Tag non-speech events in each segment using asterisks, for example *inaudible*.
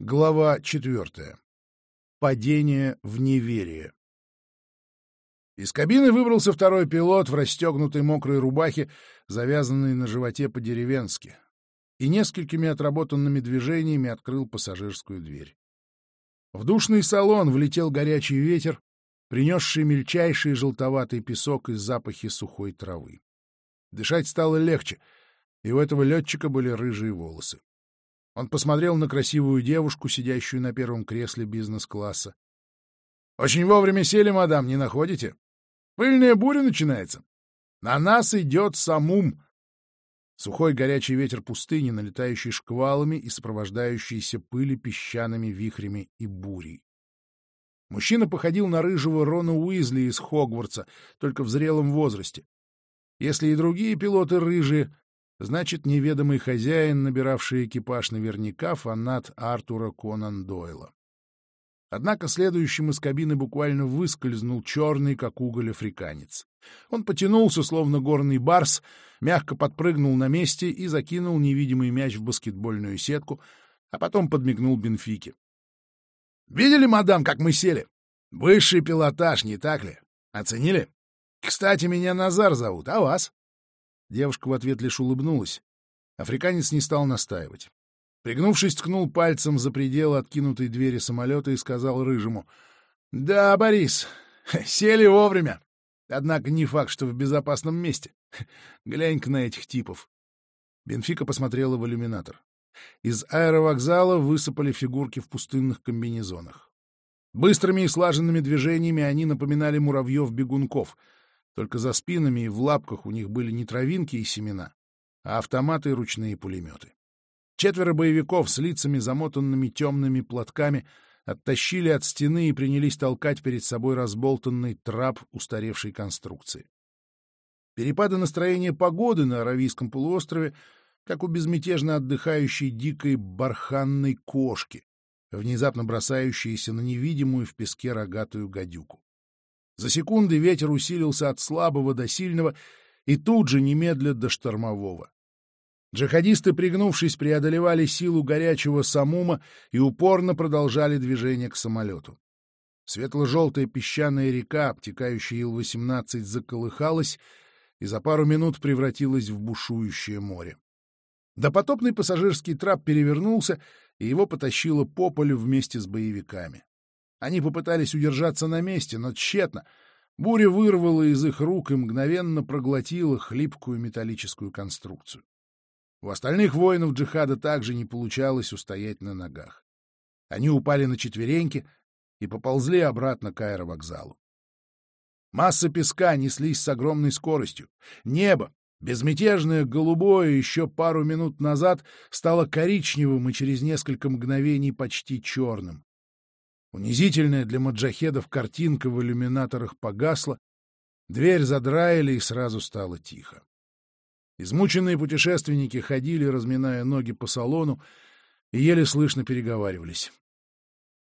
Глава четвертая. Падение в неверие. Из кабины выбрался второй пилот в расстегнутой мокрой рубахе, завязанной на животе по-деревенски, и несколькими отработанными движениями открыл пассажирскую дверь. В душный салон влетел горячий ветер, принесший мельчайший желтоватый песок и запахи сухой травы. Дышать стало легче, и у этого летчика были рыжие волосы. Он посмотрел на красивую девушку, сидящую на первом кресле бизнес-класса. — Очень вовремя сели, мадам, не находите? Пыльная буря начинается. На нас идет самум. Сухой горячий ветер пустыни, налетающий шквалами и сопровождающийся пыли песчаными вихрями и бурей. Мужчина походил на рыжего Рона Уизли из Хогвартса, только в зрелом возрасте. Если и другие пилоты рыжие, Значит, неведомый хозяин, набиравший экипаж, наверняка фанат Артура Конан Дойла. Однако следующим из кабины буквально выскользнул черный, как уголь, африканец. Он потянулся, словно горный барс, мягко подпрыгнул на месте и закинул невидимый мяч в баскетбольную сетку, а потом подмигнул Бенфике. «Видели, мадам, как мы сели? Высший пилотаж, не так ли? Оценили? Кстати, меня Назар зовут, а вас?» Девушка в ответ лишь улыбнулась. Африканец не стал настаивать. Пригнувшись, ткнул пальцем за пределы откинутой двери самолета и сказал Рыжему. — Да, Борис, *laughs* сели вовремя. Однако не факт, что в безопасном месте. *laughs* Глянь-ка на этих типов. Бенфика посмотрела в иллюминатор. Из аэровокзала высыпали фигурки в пустынных комбинезонах. Быстрыми и слаженными движениями они напоминали муравьев-бегунков — только за спинами и в лапках у них были не травинки и семена, а автоматы и ручные пулеметы. Четверо боевиков с лицами, замотанными темными платками, оттащили от стены и принялись толкать перед собой разболтанный трап устаревшей конструкции. Перепады настроения погоды на Аравийском полуострове, как у безмятежно отдыхающей дикой барханной кошки, внезапно бросающейся на невидимую в песке рогатую гадюку. За секунды ветер усилился от слабого до сильного и тут же немедля до штормового. Джихадисты, пригнувшись, преодолевали силу горячего самума и упорно продолжали движение к самолету. Светло-желтая песчаная река, обтекающая Ил-18, заколыхалась и за пару минут превратилась в бушующее море. Допотопный пассажирский трап перевернулся, и его потащило по полю вместе с боевиками. Они попытались удержаться на месте, но тщетно. Буря вырвала из их рук и мгновенно проглотила хлипкую металлическую конструкцию. У остальных воинов джихада также не получалось устоять на ногах. Они упали на четвереньки и поползли обратно к аэровокзалу. Масса песка неслись с огромной скоростью. Небо, безмятежное голубое еще пару минут назад, стало коричневым и через несколько мгновений почти черным. Унизительная для маджахедов картинка в иллюминаторах погасла, дверь задраили и сразу стало тихо. Измученные путешественники ходили, разминая ноги по салону, и еле слышно переговаривались.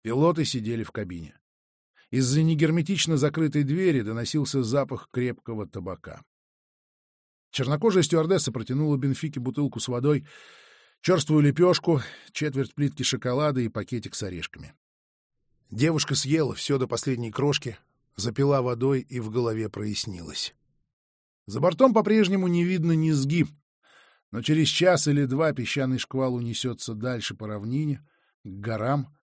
Пилоты сидели в кабине. Из-за негерметично закрытой двери доносился запах крепкого табака. Чернокожая стюардесса протянула Бенфике бутылку с водой, черствую лепешку, четверть плитки шоколада и пакетик с орешками. Девушка съела все до последней крошки, запила водой и в голове прояснилось. За бортом по-прежнему не видно низги, но через час или два песчаный шквал унесется дальше по равнине, к горам,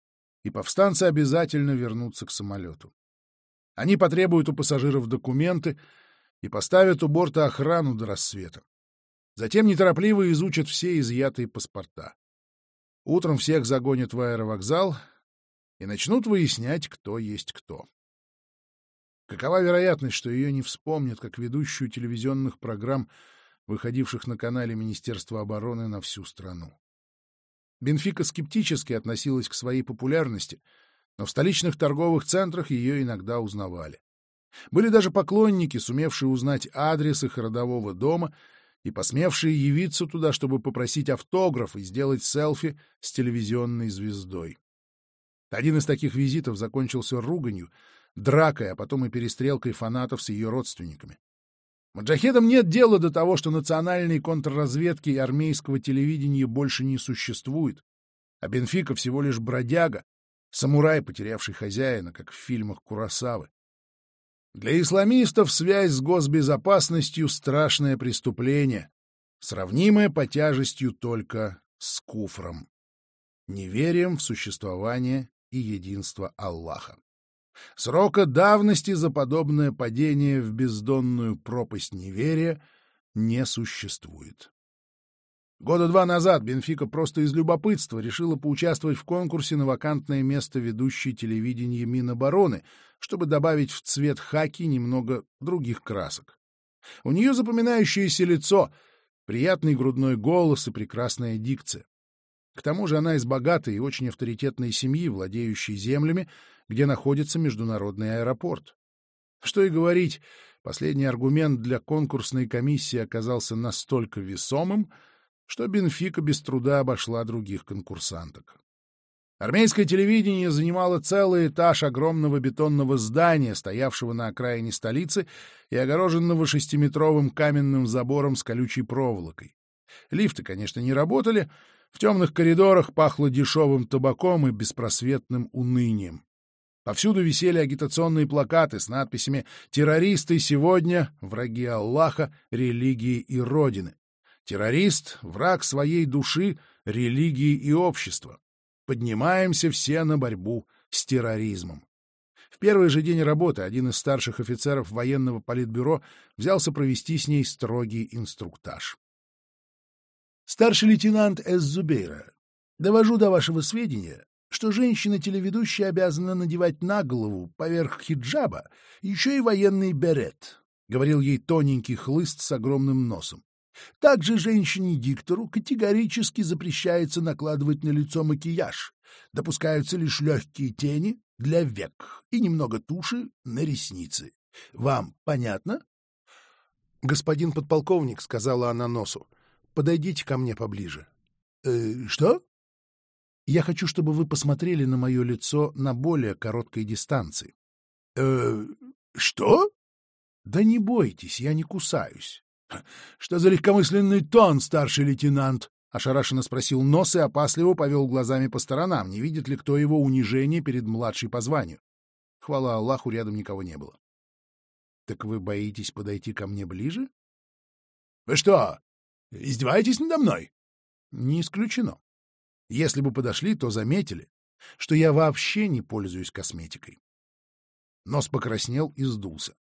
и повстанцы обязательно вернутся к самолету. Они потребуют у пассажиров документы и поставят у борта охрану до рассвета. Затем неторопливо изучат все изъятые паспорта. Утром всех загонят в аэровокзал, и начнут выяснять, кто есть кто. Какова вероятность, что ее не вспомнят как ведущую телевизионных программ, выходивших на канале Министерства обороны на всю страну? Бенфика скептически относилась к своей популярности, но в столичных торговых центрах ее иногда узнавали. Были даже поклонники, сумевшие узнать адрес их родового дома и посмевшие явиться туда, чтобы попросить автограф и сделать селфи с телевизионной звездой. Один из таких визитов закончился руганью, дракой, а потом и перестрелкой фанатов с ее родственниками. Маджахедам нет дела до того, что национальной контрразведки и армейского телевидения больше не существует. А Бенфика всего лишь бродяга, самурай, потерявший хозяина, как в фильмах Курасавы. Для исламистов связь с госбезопасностью — страшное преступление, сравнимое по тяжестью только с куфром, неверием в существование и единство Аллаха. Срока давности за подобное падение в бездонную пропасть неверия не существует. Года два назад Бенфика просто из любопытства решила поучаствовать в конкурсе на вакантное место ведущей телевидения Минобороны, чтобы добавить в цвет хаки немного других красок. У нее запоминающееся лицо, приятный грудной голос и прекрасная дикция. К тому же она из богатой и очень авторитетной семьи, владеющей землями, где находится международный аэропорт. Что и говорить, последний аргумент для конкурсной комиссии оказался настолько весомым, что Бенфика без труда обошла других конкурсанток. Армейское телевидение занимало целый этаж огромного бетонного здания, стоявшего на окраине столицы и огороженного шестиметровым каменным забором с колючей проволокой. Лифты, конечно, не работали, в темных коридорах пахло дешевым табаком и беспросветным унынием. Повсюду висели агитационные плакаты с надписями «Террористы сегодня, враги Аллаха, религии и Родины». Террорист — враг своей души, религии и общества. Поднимаемся все на борьбу с терроризмом. В первый же день работы один из старших офицеров военного политбюро взялся провести с ней строгий инструктаж. Старший лейтенант Эс-Зубейра, довожу до вашего сведения, что женщина-телеведущая обязана надевать на голову поверх хиджаба еще и военный берет, — говорил ей тоненький хлыст с огромным носом. Также женщине-диктору категорически запрещается накладывать на лицо макияж. Допускаются лишь легкие тени для век и немного туши на ресницы. Вам понятно? — Господин подполковник, — сказала она носу, — подойдите ко мне поближе. «Э, — Что? — Я хочу, чтобы вы посмотрели на мое лицо на более короткой дистанции. «Э, — Что? — Да не бойтесь, я не кусаюсь. — Что за легкомысленный тон, старший лейтенант? — ошарашенно спросил Нос и опасливо повел глазами по сторонам, не видит ли кто его унижение перед младшей по званию. Хвала Аллаху, рядом никого не было. — Так вы боитесь подойти ко мне ближе? — Вы что, издеваетесь надо мной? — Не исключено. Если бы подошли, то заметили, что я вообще не пользуюсь косметикой. Нос покраснел и сдулся.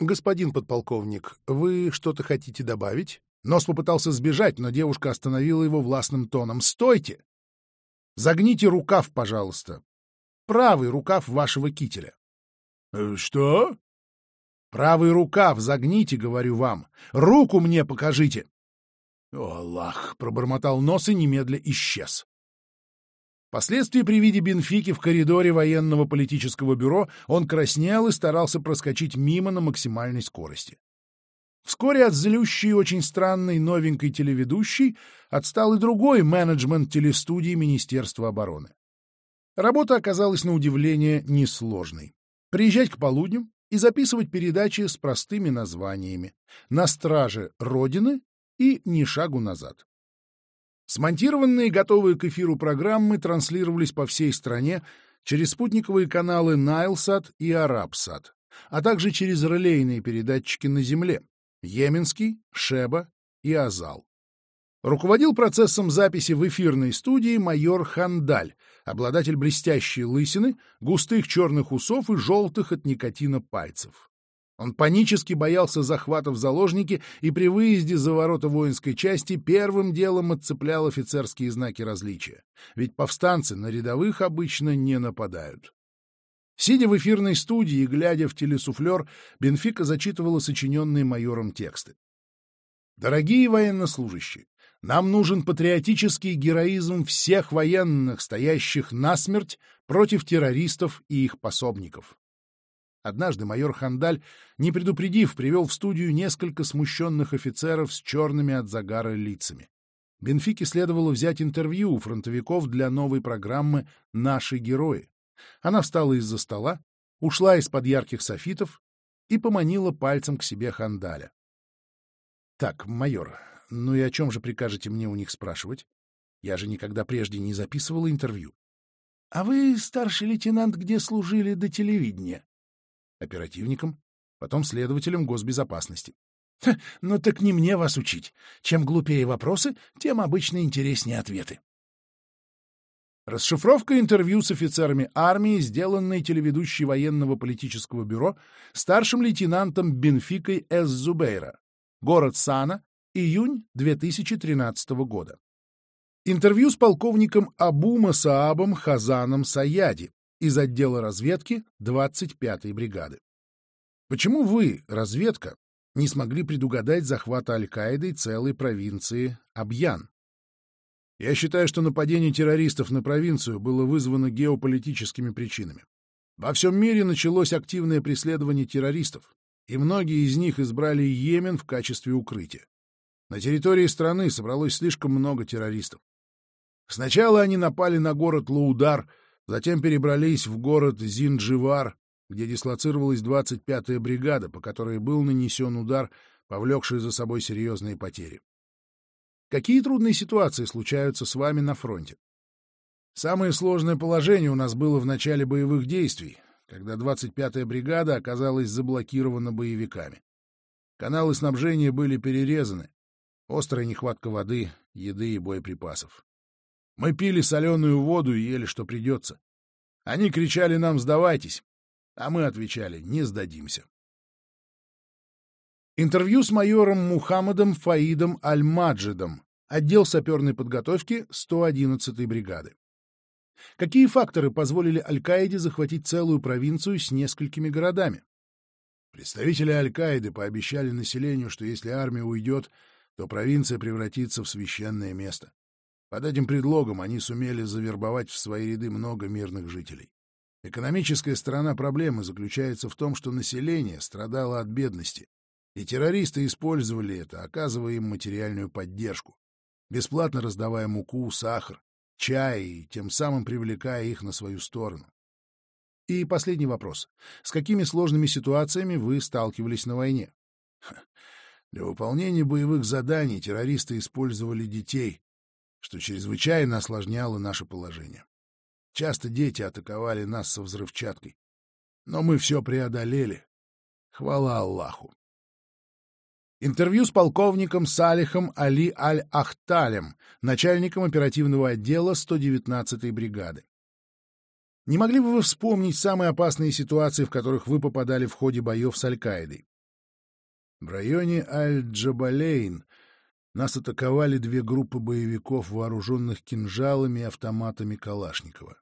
«Господин подполковник, вы что-то хотите добавить?» Нос попытался сбежать, но девушка остановила его властным тоном. «Стойте! Загните рукав, пожалуйста. Правый рукав вашего кителя». «Э, «Что?» «Правый рукав загните, говорю вам. Руку мне покажите!» «О, Аллах!» — пробормотал нос и немедля исчез. Впоследствии при виде Бенфики в коридоре военного политического бюро он краснел и старался проскочить мимо на максимальной скорости. Вскоре от злющей очень странной новенькой телеведущей отстал и другой менеджмент телестудии Министерства обороны. Работа оказалась на удивление несложной. Приезжать к полудню и записывать передачи с простыми названиями «На страже Родины» и «Ни шагу назад». Смонтированные готовые к эфиру программы транслировались по всей стране через спутниковые каналы Найлсат и Арабсат, а также через релейные передатчики на Земле — Йеменский, Шеба и Азал. Руководил процессом записи в эфирной студии майор Хандаль, обладатель блестящей лысины, густых черных усов и желтых от никотина пальцев. Он панически боялся захвата в заложники и при выезде за ворота воинской части первым делом отцеплял офицерские знаки различия. Ведь повстанцы на рядовых обычно не нападают. Сидя в эфирной студии и глядя в телесуфлер, Бенфика зачитывала сочиненные майором тексты. «Дорогие военнослужащие, нам нужен патриотический героизм всех военных, стоящих насмерть против террористов и их пособников. Однажды майор Хандаль, не предупредив, привел в студию несколько смущенных офицеров с черными от загара лицами. Бенфике следовало взять интервью у фронтовиков для новой программы «Наши герои». Она встала из-за стола, ушла из-под ярких софитов и поманила пальцем к себе Хандаля. — Так, майор, ну и о чем же прикажете мне у них спрашивать? Я же никогда прежде не записывал интервью. — А вы, старший лейтенант, где служили до телевидения? — Оперативником, потом следователем госбезопасности. — Ну так не мне вас учить. Чем глупее вопросы, тем обычно интереснее ответы. Расшифровка интервью с офицерами армии, сделанной телеведущей военного политического бюро старшим лейтенантом Бенфикой С. Зубейра. Город Сана, июнь 2013 года. Интервью с полковником Абу Масаабом Хазаном Саяди из отдела разведки 25-й бригады. Почему вы, разведка, не смогли предугадать захвата Аль-Каидой целой провинции Абьян? Я считаю, что нападение террористов на провинцию было вызвано геополитическими причинами. Во всем мире началось активное преследование террористов, и многие из них избрали Йемен в качестве укрытия. На территории страны собралось слишком много террористов. Сначала они напали на город Лаудар, затем перебрались в город Зиндживар, где дислоцировалась 25-я бригада, по которой был нанесен удар, повлекший за собой серьезные потери. Какие трудные ситуации случаются с вами на фронте? Самое сложное положение у нас было в начале боевых действий, когда 25-я бригада оказалась заблокирована боевиками. Каналы снабжения были перерезаны, острая нехватка воды, еды и боеприпасов. Мы пили соленую воду и ели, что придется. Они кричали нам «сдавайтесь», а мы отвечали «не сдадимся». Интервью с майором Мухаммадом Фаидом Аль-Маджидом, отдел саперной подготовки 111-й бригады. Какие факторы позволили Аль-Каиде захватить целую провинцию с несколькими городами? Представители Аль-Каиды пообещали населению, что если армия уйдет, то провинция превратится в священное место. Под этим предлогом они сумели завербовать в свои ряды много мирных жителей. Экономическая сторона проблемы заключается в том, что население страдало от бедности, и террористы использовали это, оказывая им материальную поддержку, бесплатно раздавая муку, сахар, чай и тем самым привлекая их на свою сторону. И последний вопрос. С какими сложными ситуациями вы сталкивались на войне? Для выполнения боевых заданий террористы использовали детей, что чрезвычайно осложняло наше положение. Часто дети атаковали нас со взрывчаткой. Но мы все преодолели. Хвала Аллаху. Интервью с полковником Салихом Али Аль-Ахталем, начальником оперативного отдела 119-й бригады. Не могли бы вы вспомнить самые опасные ситуации, в которых вы попадали в ходе боев с Аль-Каидой? В районе Аль-Джабалейн нас атаковали две группы боевиков, вооруженных кинжалами и автоматами Калашникова.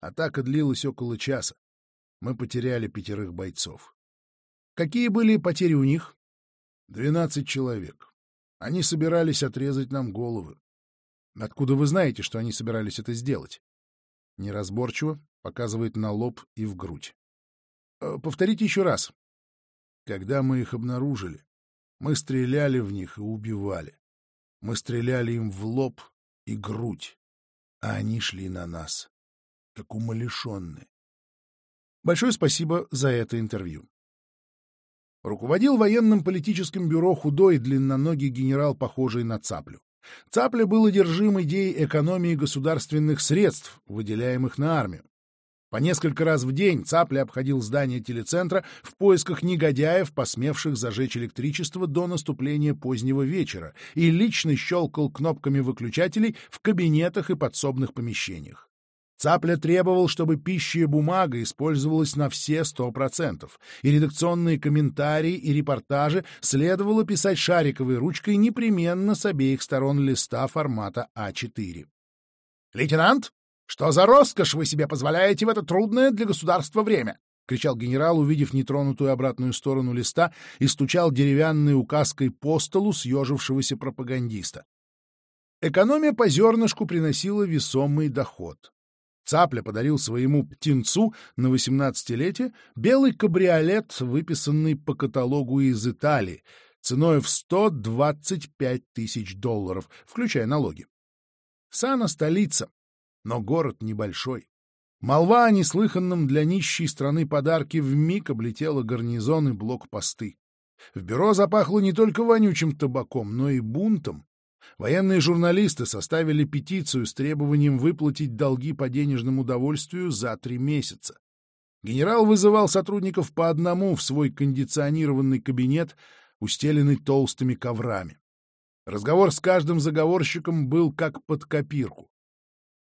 Атака длилась около часа. Мы потеряли пятерых бойцов. Какие были потери у них? Двенадцать человек. Они собирались отрезать нам головы. Откуда вы знаете, что они собирались это сделать? Неразборчиво показывает на лоб и в грудь. Э, повторите еще раз. Когда мы их обнаружили, мы стреляли в них и убивали. Мы стреляли им в лоб и грудь, а они шли на нас, как умалишенные. Большое спасибо за это интервью. Руководил военным политическим бюро худой длинноногий генерал, похожий на Цаплю. Цапля был одержим идеей экономии государственных средств, выделяемых на армию. По несколько раз в день Цапля обходил здание телецентра в поисках негодяев, посмевших зажечь электричество до наступления позднего вечера, и лично щелкал кнопками выключателей в кабинетах и подсобных помещениях. Цапля требовал, чтобы пища и бумага использовалась на все сто процентов, и редакционные комментарии и репортажи следовало писать шариковой ручкой непременно с обеих сторон листа формата А4. «Лейтенант, что за роскошь вы себе позволяете в это трудное для государства время?» — кричал генерал, увидев нетронутую обратную сторону листа, и стучал деревянной указкой по столу съежившегося пропагандиста. Экономия по зернышку приносила весомый доход. Цапля подарил своему птенцу на 18-летие белый кабриолет, выписанный по каталогу из Италии, ценой в 125 тысяч долларов, включая налоги. Сана — столица, но город небольшой. Молва о неслыханном для нищей страны подарке вмиг облетела гарнизон и блокпосты. В бюро запахло не только вонючим табаком, но и бунтом. Военные журналисты составили петицию с требованием выплатить долги по денежному удовольствию за три месяца. Генерал вызывал сотрудников по одному в свой кондиционированный кабинет, устеленный толстыми коврами. Разговор с каждым заговорщиком был как под копирку.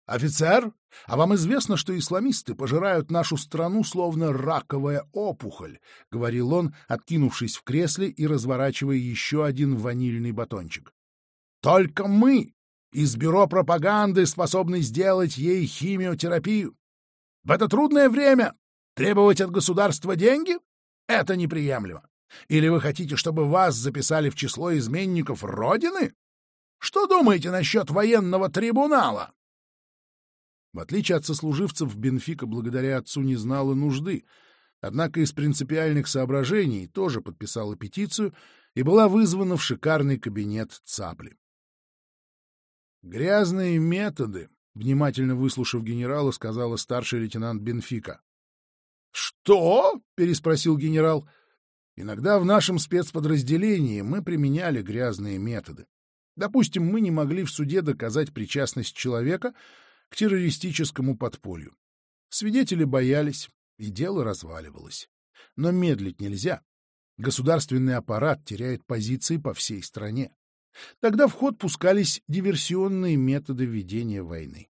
«Офицер, а вам известно, что исламисты пожирают нашу страну словно раковая опухоль», — говорил он, откинувшись в кресле и разворачивая еще один ванильный батончик. «Только мы из бюро пропаганды способны сделать ей химиотерапию. В это трудное время требовать от государства деньги — это неприемлемо. Или вы хотите, чтобы вас записали в число изменников Родины? Что думаете насчет военного трибунала?» В отличие от сослуживцев, Бенфика благодаря отцу не знала нужды, однако из принципиальных соображений тоже подписала петицию и была вызвана в шикарный кабинет Цапли. «Грязные методы», — внимательно выслушав генерала, сказала старший лейтенант Бенфика. «Что?» — переспросил генерал. «Иногда в нашем спецподразделении мы применяли грязные методы. Допустим, мы не могли в суде доказать причастность человека, к террористическому подполью. Свидетели боялись, и дело разваливалось. Но медлить нельзя. Государственный аппарат теряет позиции по всей стране. Тогда в ход пускались диверсионные методы ведения войны.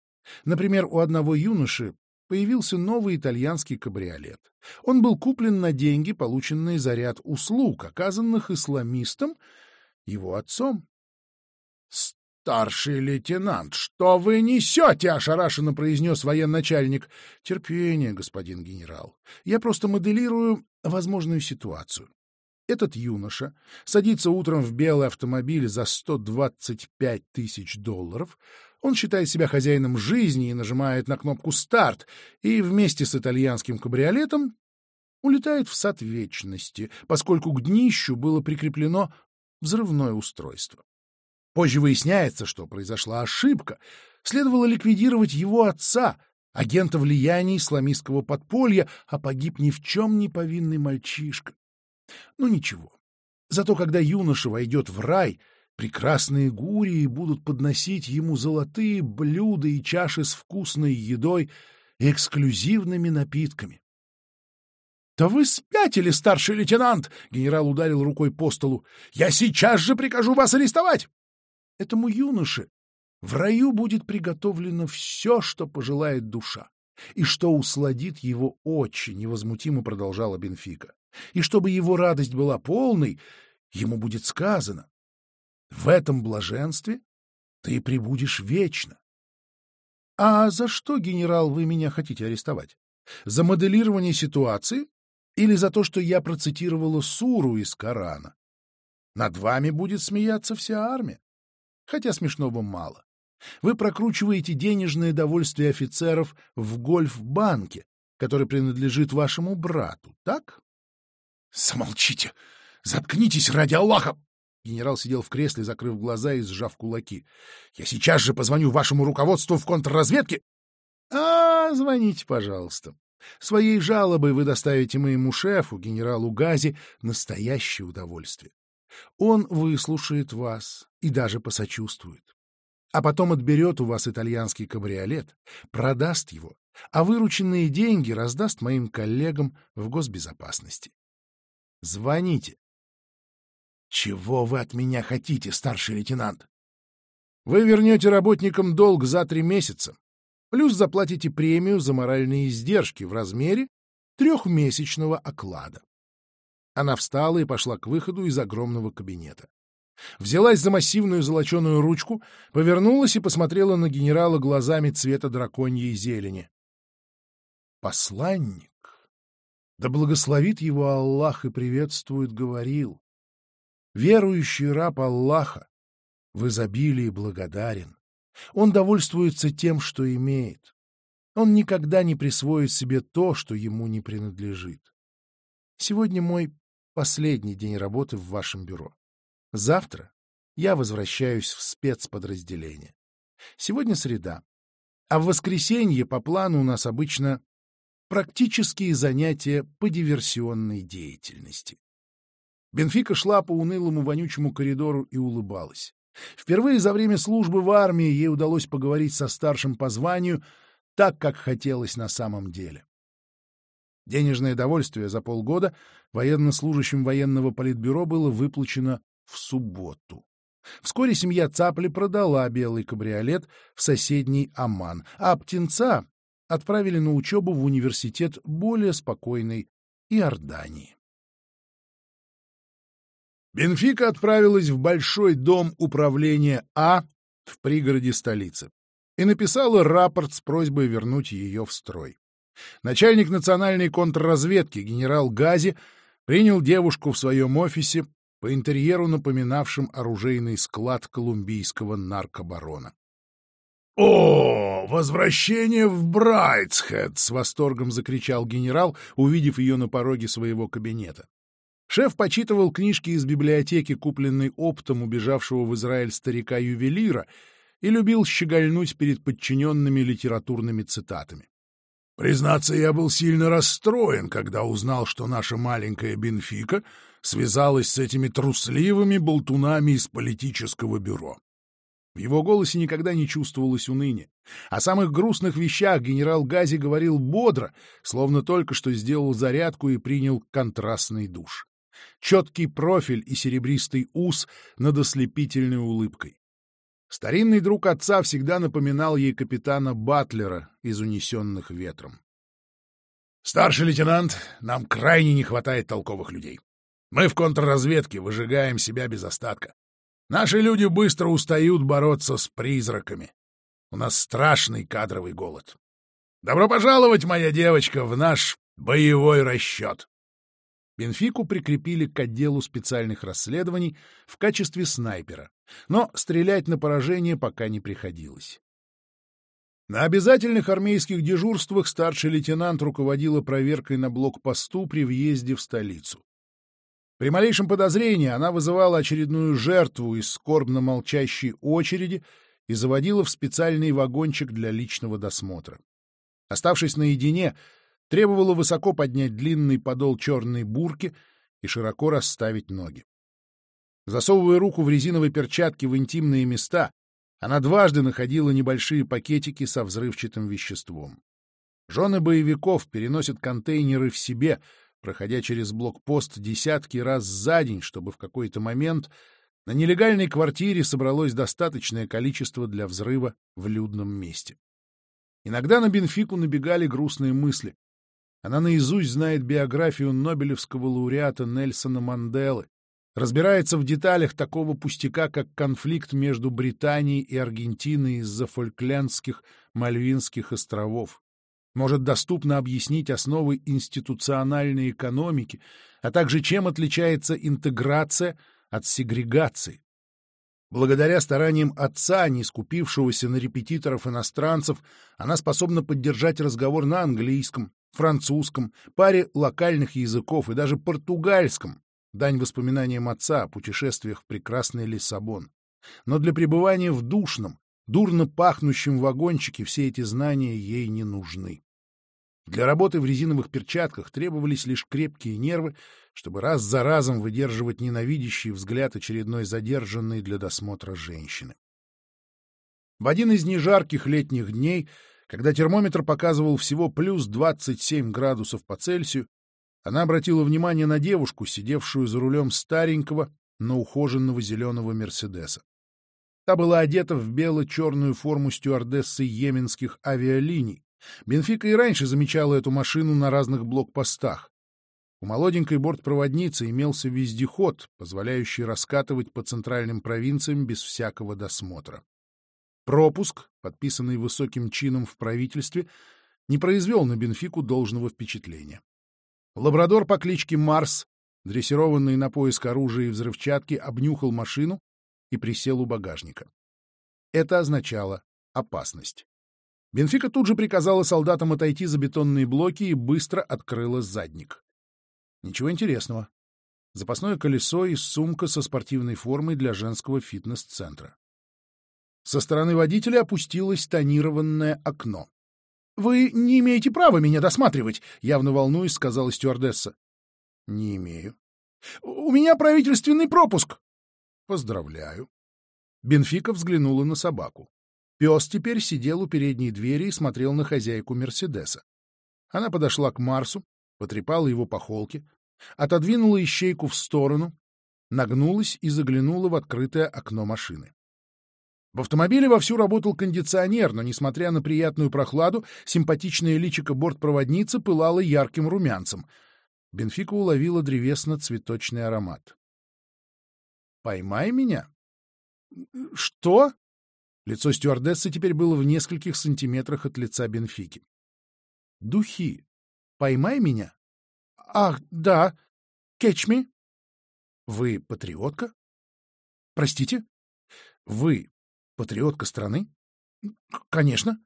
Например, у одного юноши появился новый итальянский кабриолет. Он был куплен на деньги, полученные за ряд услуг, оказанных исламистам его отцом. «Старший лейтенант, что вы несете?» — ошарашенно произнес военачальник. «Терпение, господин генерал. Я просто моделирую возможную ситуацию. Этот юноша садится утром в белый автомобиль за 125 тысяч долларов. Он считает себя хозяином жизни и нажимает на кнопку «Старт», и вместе с итальянским кабриолетом улетает в сад вечности, поскольку к днищу было прикреплено взрывное устройство. Позже выясняется, что произошла ошибка. Следовало ликвидировать его отца, агента влияния исламистского подполья, а погиб ни в чем не повинный мальчишка. Ну ничего. Зато когда юноша войдет в рай, прекрасные гурии будут подносить ему золотые блюда и чаши с вкусной едой и эксклюзивными напитками. — Да вы спятили, старший лейтенант! — генерал ударил рукой по столу. — Я сейчас же прикажу вас арестовать! Этому юноше в раю будет приготовлено все, что пожелает душа, и что усладит его очень, невозмутимо продолжала Бенфика. И чтобы его радость была полной, ему будет сказано, в этом блаженстве ты пребудешь вечно. А за что, генерал, вы меня хотите арестовать? За моделирование ситуации или за то, что я процитировала суру из Корана? Над вами будет смеяться вся армия хотя смешного мало. Вы прокручиваете денежное довольствие офицеров в гольф-банке, который принадлежит вашему брату, так? — Замолчите! Заткнитесь ради Аллаха! Генерал сидел в кресле, закрыв глаза и сжав кулаки. — Я сейчас же позвоню вашему руководству в контрразведке. — А, звоните, пожалуйста. Своей жалобой вы доставите моему шефу, генералу Гази, настоящее удовольствие. Он выслушает вас и даже посочувствует. А потом отберет у вас итальянский кабриолет, продаст его, а вырученные деньги раздаст моим коллегам в госбезопасности. Звоните. Чего вы от меня хотите, старший лейтенант? Вы вернете работникам долг за три месяца, плюс заплатите премию за моральные издержки в размере трехмесячного оклада. Она встала и пошла к выходу из огромного кабинета. Взялась за массивную золоченую ручку, повернулась и посмотрела на генерала глазами цвета драконьей зелени. «Посланник, да благословит его Аллах и приветствует, говорил, верующий раб Аллаха в изобилии благодарен. Он довольствуется тем, что имеет. Он никогда не присвоит себе то, что ему не принадлежит. Сегодня мой последний день работы в вашем бюро. Завтра я возвращаюсь в спецподразделение. Сегодня среда, а в воскресенье по плану у нас обычно практические занятия по диверсионной деятельности. Бенфика шла по унылому вонючему коридору и улыбалась. Впервые за время службы в армии ей удалось поговорить со старшим по званию так, как хотелось на самом деле. Денежное довольствие за полгода военнослужащим военного политбюро было выплачено в субботу. Вскоре семья Цапли продала белый кабриолет в соседний Аман, а птенца отправили на учебу в университет более спокойной Иордании. Бенфика отправилась в большой дом управления А в пригороде столицы и написала рапорт с просьбой вернуть ее в строй. Начальник национальной контрразведки генерал Гази принял девушку в своем офисе по интерьеру напоминавшим оружейный склад колумбийского наркобарона. «О, возвращение в Брайтсхед!» — с восторгом закричал генерал, увидев ее на пороге своего кабинета. Шеф почитывал книжки из библиотеки, купленной оптом убежавшего в Израиль старика-ювелира, и любил щегольнуть перед подчиненными литературными цитатами. «Признаться, я был сильно расстроен, когда узнал, что наша маленькая Бенфика связалась с этими трусливыми болтунами из политического бюро. В его голосе никогда не чувствовалось уныния. О самых грустных вещах генерал Гази говорил бодро, словно только что сделал зарядку и принял контрастный душ четкий профиль и серебристый ус над ослепительной улыбкой. Старинный друг отца всегда напоминал ей капитана Батлера из «Унесенных ветром». «Старший лейтенант, нам крайне не хватает толковых людей. Мы в контрразведке выжигаем себя без остатка. Наши люди быстро устают бороться с призраками. У нас страшный кадровый голод. Добро пожаловать, моя девочка, в наш боевой расчет!» Бенфику прикрепили к отделу специальных расследований в качестве снайпера, но стрелять на поражение пока не приходилось. На обязательных армейских дежурствах старший лейтенант руководила проверкой на блокпосту при въезде в столицу. При малейшем подозрении она вызывала очередную жертву из скорбно молчащей очереди и заводила в специальный вагончик для личного досмотра. Оставшись наедине, Требовало высоко поднять длинный подол черной бурки и широко расставить ноги. Засовывая руку в резиновые перчатки в интимные места, она дважды находила небольшие пакетики со взрывчатым веществом. Жены боевиков переносят контейнеры в себе, проходя через блокпост десятки раз за день, чтобы в какой-то момент на нелегальной квартире собралось достаточное количество для взрыва в людном месте. Иногда на Бенфику набегали грустные мысли. Она наизусть знает биографию Нобелевского лауреата Нельсона Манделы, разбирается в деталях такого пустяка, как конфликт между Британией и Аргентиной из-за фольклендских Мальвинских островов, может доступно объяснить основы институциональной экономики, а также чем отличается интеграция от сегрегации. Благодаря стараниям отца, не скупившегося на репетиторов-иностранцев, она способна поддержать разговор на английском, французском, паре локальных языков и даже португальском, дань воспоминаниям отца о путешествиях в прекрасный Лиссабон. Но для пребывания в душном, дурно пахнущем вагончике все эти знания ей не нужны. Для работы в резиновых перчатках требовались лишь крепкие нервы, чтобы раз за разом выдерживать ненавидящий взгляд очередной задержанной для досмотра женщины. В один из нежарких летних дней когда термометр показывал всего плюс 27 градусов по Цельсию, она обратила внимание на девушку, сидевшую за рулем старенького, но ухоженного зеленого «Мерседеса». Та была одета в бело-черную форму стюардессы йеменских авиалиний. Бенфика и раньше замечала эту машину на разных блокпостах. У молоденькой бортпроводницы имелся вездеход, позволяющий раскатывать по центральным провинциям без всякого досмотра. Пропуск, подписанный высоким чином в правительстве, не произвел на Бенфику должного впечатления. Лабрадор по кличке Марс, дрессированный на поиск оружия и взрывчатки, обнюхал машину и присел у багажника. Это означало опасность. Бенфика тут же приказала солдатам отойти за бетонные блоки и быстро открыла задник. Ничего интересного. Запасное колесо и сумка со спортивной формой для женского фитнес-центра. Со стороны водителя опустилось тонированное окно. — Вы не имеете права меня досматривать, — явно волнуясь, сказала стюардесса. — Не имею. — У меня правительственный пропуск. — Поздравляю. Бенфика взглянула на собаку. Пес теперь сидел у передней двери и смотрел на хозяйку Мерседеса. Она подошла к Марсу, потрепала его по холке, отодвинула ищейку в сторону, нагнулась и заглянула в открытое окно машины. В автомобиле вовсю работал кондиционер, но, несмотря на приятную прохладу, симпатичное личико бортпроводницы пылало ярким румянцем. Бенфика уловила древесно-цветочный аромат. «Поймай меня?» «Что?» Лицо стюардессы теперь было в нескольких сантиметрах от лица Бенфики. «Духи. Поймай меня?» «Ах, да. Catch me?» «Вы патриотка?» «Простите?» «Вы Патриотка страны? Конечно.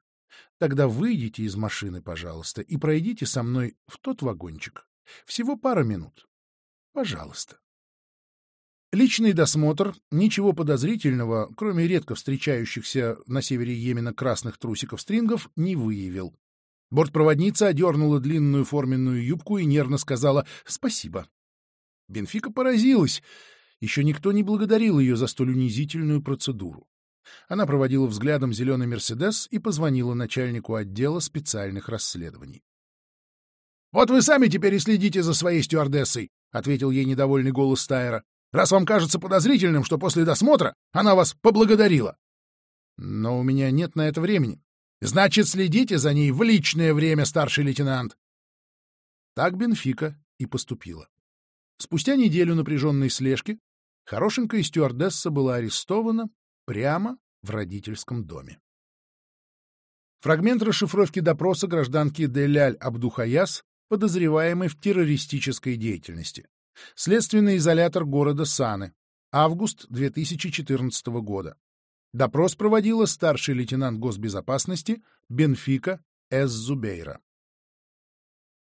Тогда выйдите из машины, пожалуйста, и пройдите со мной в тот вагончик. Всего пара минут. Пожалуйста. Личный досмотр, ничего подозрительного, кроме редко встречающихся на севере Йемена красных трусиков-стрингов, не выявил. Бортпроводница одернула длинную форменную юбку и нервно сказала «спасибо». Бенфика поразилась. Еще никто не благодарил ее за столь унизительную процедуру. Она проводила взглядом зеленый «Мерседес» и позвонила начальнику отдела специальных расследований. «Вот вы сами теперь и следите за своей стюардессой», — ответил ей недовольный голос Тайера. «Раз вам кажется подозрительным, что после досмотра она вас поблагодарила». «Но у меня нет на это времени». «Значит, следите за ней в личное время, старший лейтенант». Так Бенфика и поступила. Спустя неделю напряженной слежки хорошенькая стюардесса была арестована прямо в родительском доме. Фрагмент расшифровки допроса гражданки Деляль Абдухаяс, подозреваемой в террористической деятельности. Следственный изолятор города Саны. Август 2014 года. Допрос проводила старший лейтенант госбезопасности Бенфика С. Зубейра.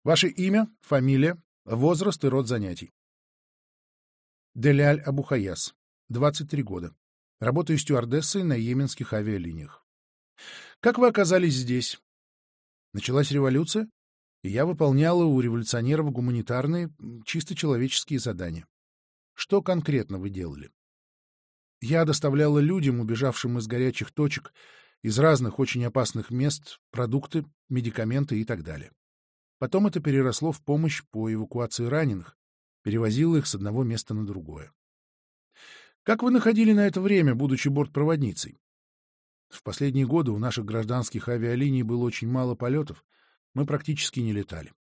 Ваше имя, фамилия, возраст и род занятий. Деляль Абухаяс, 23 года. Работаю стюардессой на йеменских авиалиниях. Как вы оказались здесь? Началась революция, я выполняла у революционеров гуманитарные, чисто человеческие задания. Что конкретно вы делали? Я доставляла людям, убежавшим из горячих точек, из разных очень опасных мест, продукты, медикаменты и так далее. Потом это переросло в помощь по эвакуации раненых, перевозила их с одного места на другое. Как вы находили на это время, будучи бортпроводницей? В последние годы у наших гражданских авиалиний было очень мало полетов, мы практически не летали.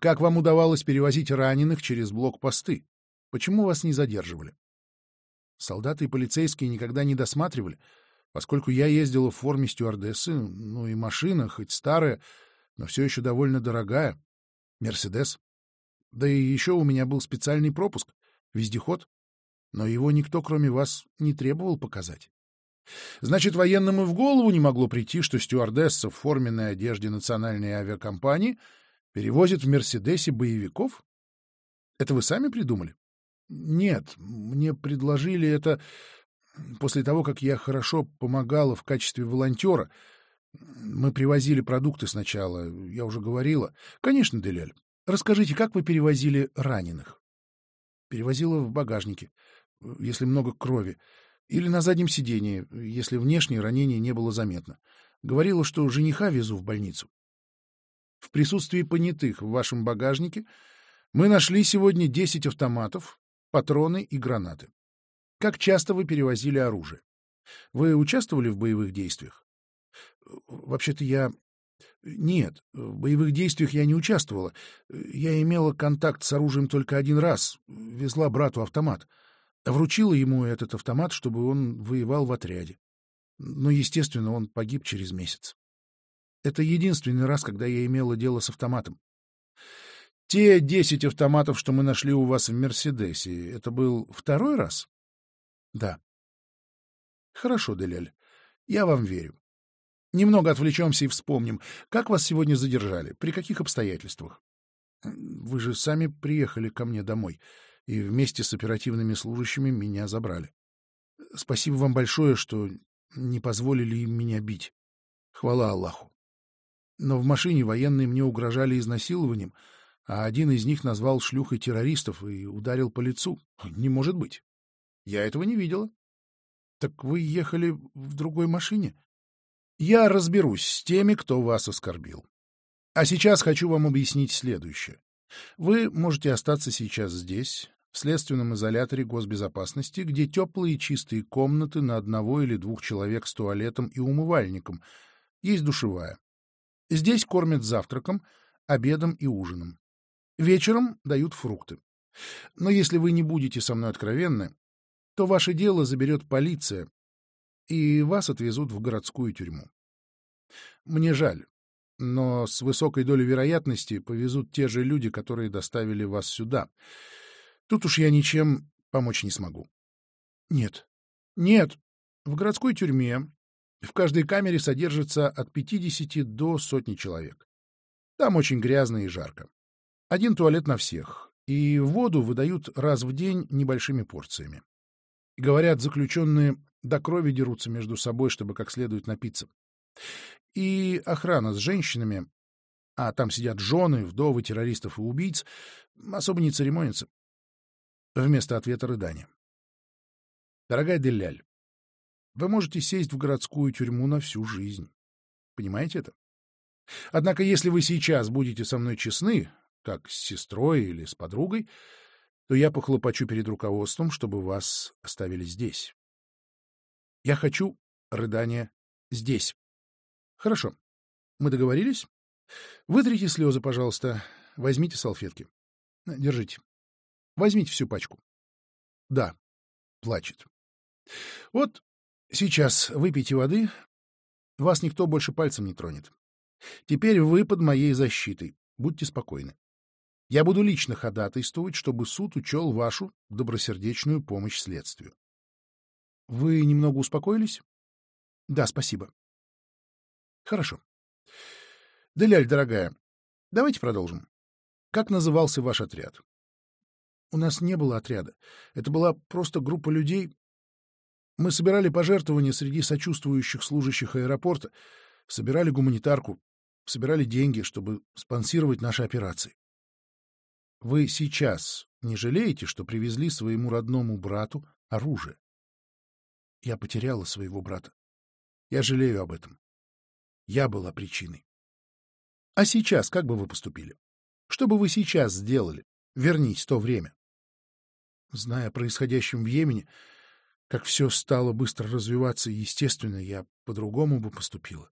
Как вам удавалось перевозить раненых через блокпосты? Почему вас не задерживали? Солдаты и полицейские никогда не досматривали, поскольку я ездила в форме стюардессы, ну и машина, хоть старая, но все еще довольно дорогая, Мерседес. Да и еще у меня был специальный пропуск, вездеход но его никто, кроме вас, не требовал показать. Значит, военным и в голову не могло прийти, что стюардесса в форменной одежде национальной авиакомпании перевозит в «Мерседесе» боевиков? Это вы сами придумали? Нет, мне предложили это после того, как я хорошо помогала в качестве волонтера. Мы привозили продукты сначала, я уже говорила. Конечно, Деляль. Расскажите, как вы перевозили раненых? Перевозила в багажнике если много крови, или на заднем сидении, если внешнее ранение не было заметно. Говорила, что жениха везу в больницу. В присутствии понятых в вашем багажнике мы нашли сегодня 10 автоматов, патроны и гранаты. Как часто вы перевозили оружие? Вы участвовали в боевых действиях? Вообще-то я... Нет, в боевых действиях я не участвовала. Я имела контакт с оружием только один раз. Везла брату автомат. Вручила ему этот автомат, чтобы он воевал в отряде. Но, естественно, он погиб через месяц. Это единственный раз, когда я имела дело с автоматом. Те десять автоматов, что мы нашли у вас в «Мерседесе», это был второй раз? Да. Хорошо, Деляль, я вам верю. Немного отвлечемся и вспомним, как вас сегодня задержали, при каких обстоятельствах. Вы же сами приехали ко мне домой и вместе с оперативными служащими меня забрали. Спасибо вам большое, что не позволили им меня бить. Хвала Аллаху. Но в машине военные мне угрожали изнасилованием, а один из них назвал шлюхой террористов и ударил по лицу. Не может быть. Я этого не видела. Так вы ехали в другой машине? Я разберусь с теми, кто вас оскорбил. А сейчас хочу вам объяснить следующее. Вы можете остаться сейчас здесь, в следственном изоляторе госбезопасности, где теплые и чистые комнаты на одного или двух человек с туалетом и умывальником. Есть душевая. Здесь кормят завтраком, обедом и ужином. Вечером дают фрукты. Но если вы не будете со мной откровенны, то ваше дело заберет полиция, и вас отвезут в городскую тюрьму. Мне жаль, но с высокой долей вероятности повезут те же люди, которые доставили вас сюда. Тут уж я ничем помочь не смогу. Нет. Нет. В городской тюрьме в каждой камере содержится от 50 до сотни человек. Там очень грязно и жарко. Один туалет на всех, и воду выдают раз в день небольшими порциями. Говорят, заключенные до крови дерутся между собой, чтобы как следует напиться. И охрана с женщинами, а там сидят жены, вдовы террористов и убийц, особо не церемонятся. Вместо ответа рыдания. Дорогая Деляль, вы можете сесть в городскую тюрьму на всю жизнь. Понимаете это? Однако, если вы сейчас будете со мной честны, как с сестрой или с подругой, то я похлопочу перед руководством, чтобы вас оставили здесь. Я хочу рыдания здесь. Хорошо. Мы договорились? Вытрите слезы, пожалуйста. Возьмите салфетки. Держите. Возьмите всю пачку. Да, плачет. Вот сейчас выпейте воды. Вас никто больше пальцем не тронет. Теперь вы под моей защитой. Будьте спокойны. Я буду лично ходатайствовать, чтобы суд учел вашу добросердечную помощь следствию. Вы немного успокоились? Да, спасибо. Хорошо. Деляль, дорогая, давайте продолжим. Как назывался ваш отряд? У нас не было отряда. Это была просто группа людей. Мы собирали пожертвования среди сочувствующих служащих аэропорта, собирали гуманитарку, собирали деньги, чтобы спонсировать наши операции. Вы сейчас не жалеете, что привезли своему родному брату оружие? Я потеряла своего брата. Я жалею об этом. Я была причиной. А сейчас как бы вы поступили? Что бы вы сейчас сделали? Вернись то время. Зная о происходящем в Йемене, как все стало быстро развиваться, естественно, я по-другому бы поступила.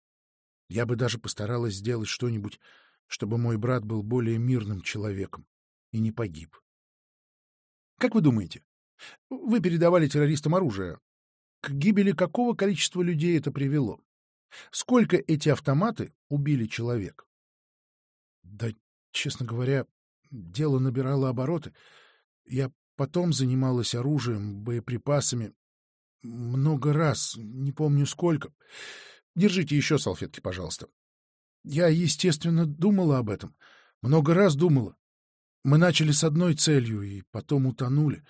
Я бы даже постаралась сделать что-нибудь, чтобы мой брат был более мирным человеком и не погиб. Как вы думаете, вы передавали террористам оружие. К гибели какого количества людей это привело? Сколько эти автоматы убили человек? Да, честно говоря, дело набирало обороты. Я потом занималась оружием, боеприпасами. Много раз, не помню сколько. Держите еще салфетки, пожалуйста. Я, естественно, думала об этом. Много раз думала. Мы начали с одной целью и потом утонули.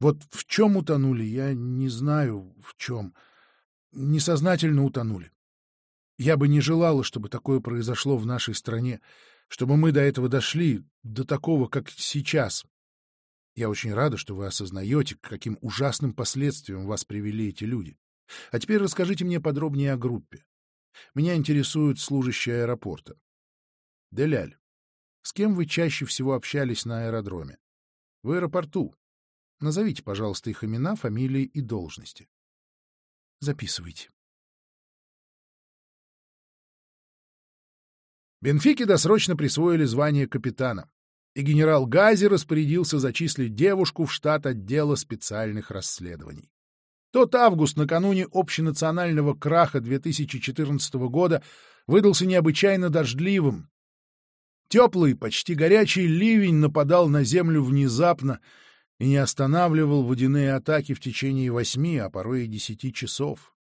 Вот в чем утонули, я не знаю в чем. Несознательно утонули. Я бы не желала, чтобы такое произошло в нашей стране, чтобы мы до этого дошли, до такого, как сейчас. Я очень рада, что вы осознаете, к каким ужасным последствиям вас привели эти люди. А теперь расскажите мне подробнее о группе. Меня интересуют служащие аэропорта. Деляль. С кем вы чаще всего общались на аэродроме? В аэропорту. Назовите, пожалуйста, их имена, фамилии и должности. Записывайте. Бенфике досрочно присвоили звание капитана, и генерал Гази распорядился зачислить девушку в штат отдела специальных расследований. Тот август, накануне общенационального краха 2014 года, выдался необычайно дождливым, Теплый, почти горячий ливень нападал на землю внезапно и не останавливал водяные атаки в течение восьми, а порой и десяти часов.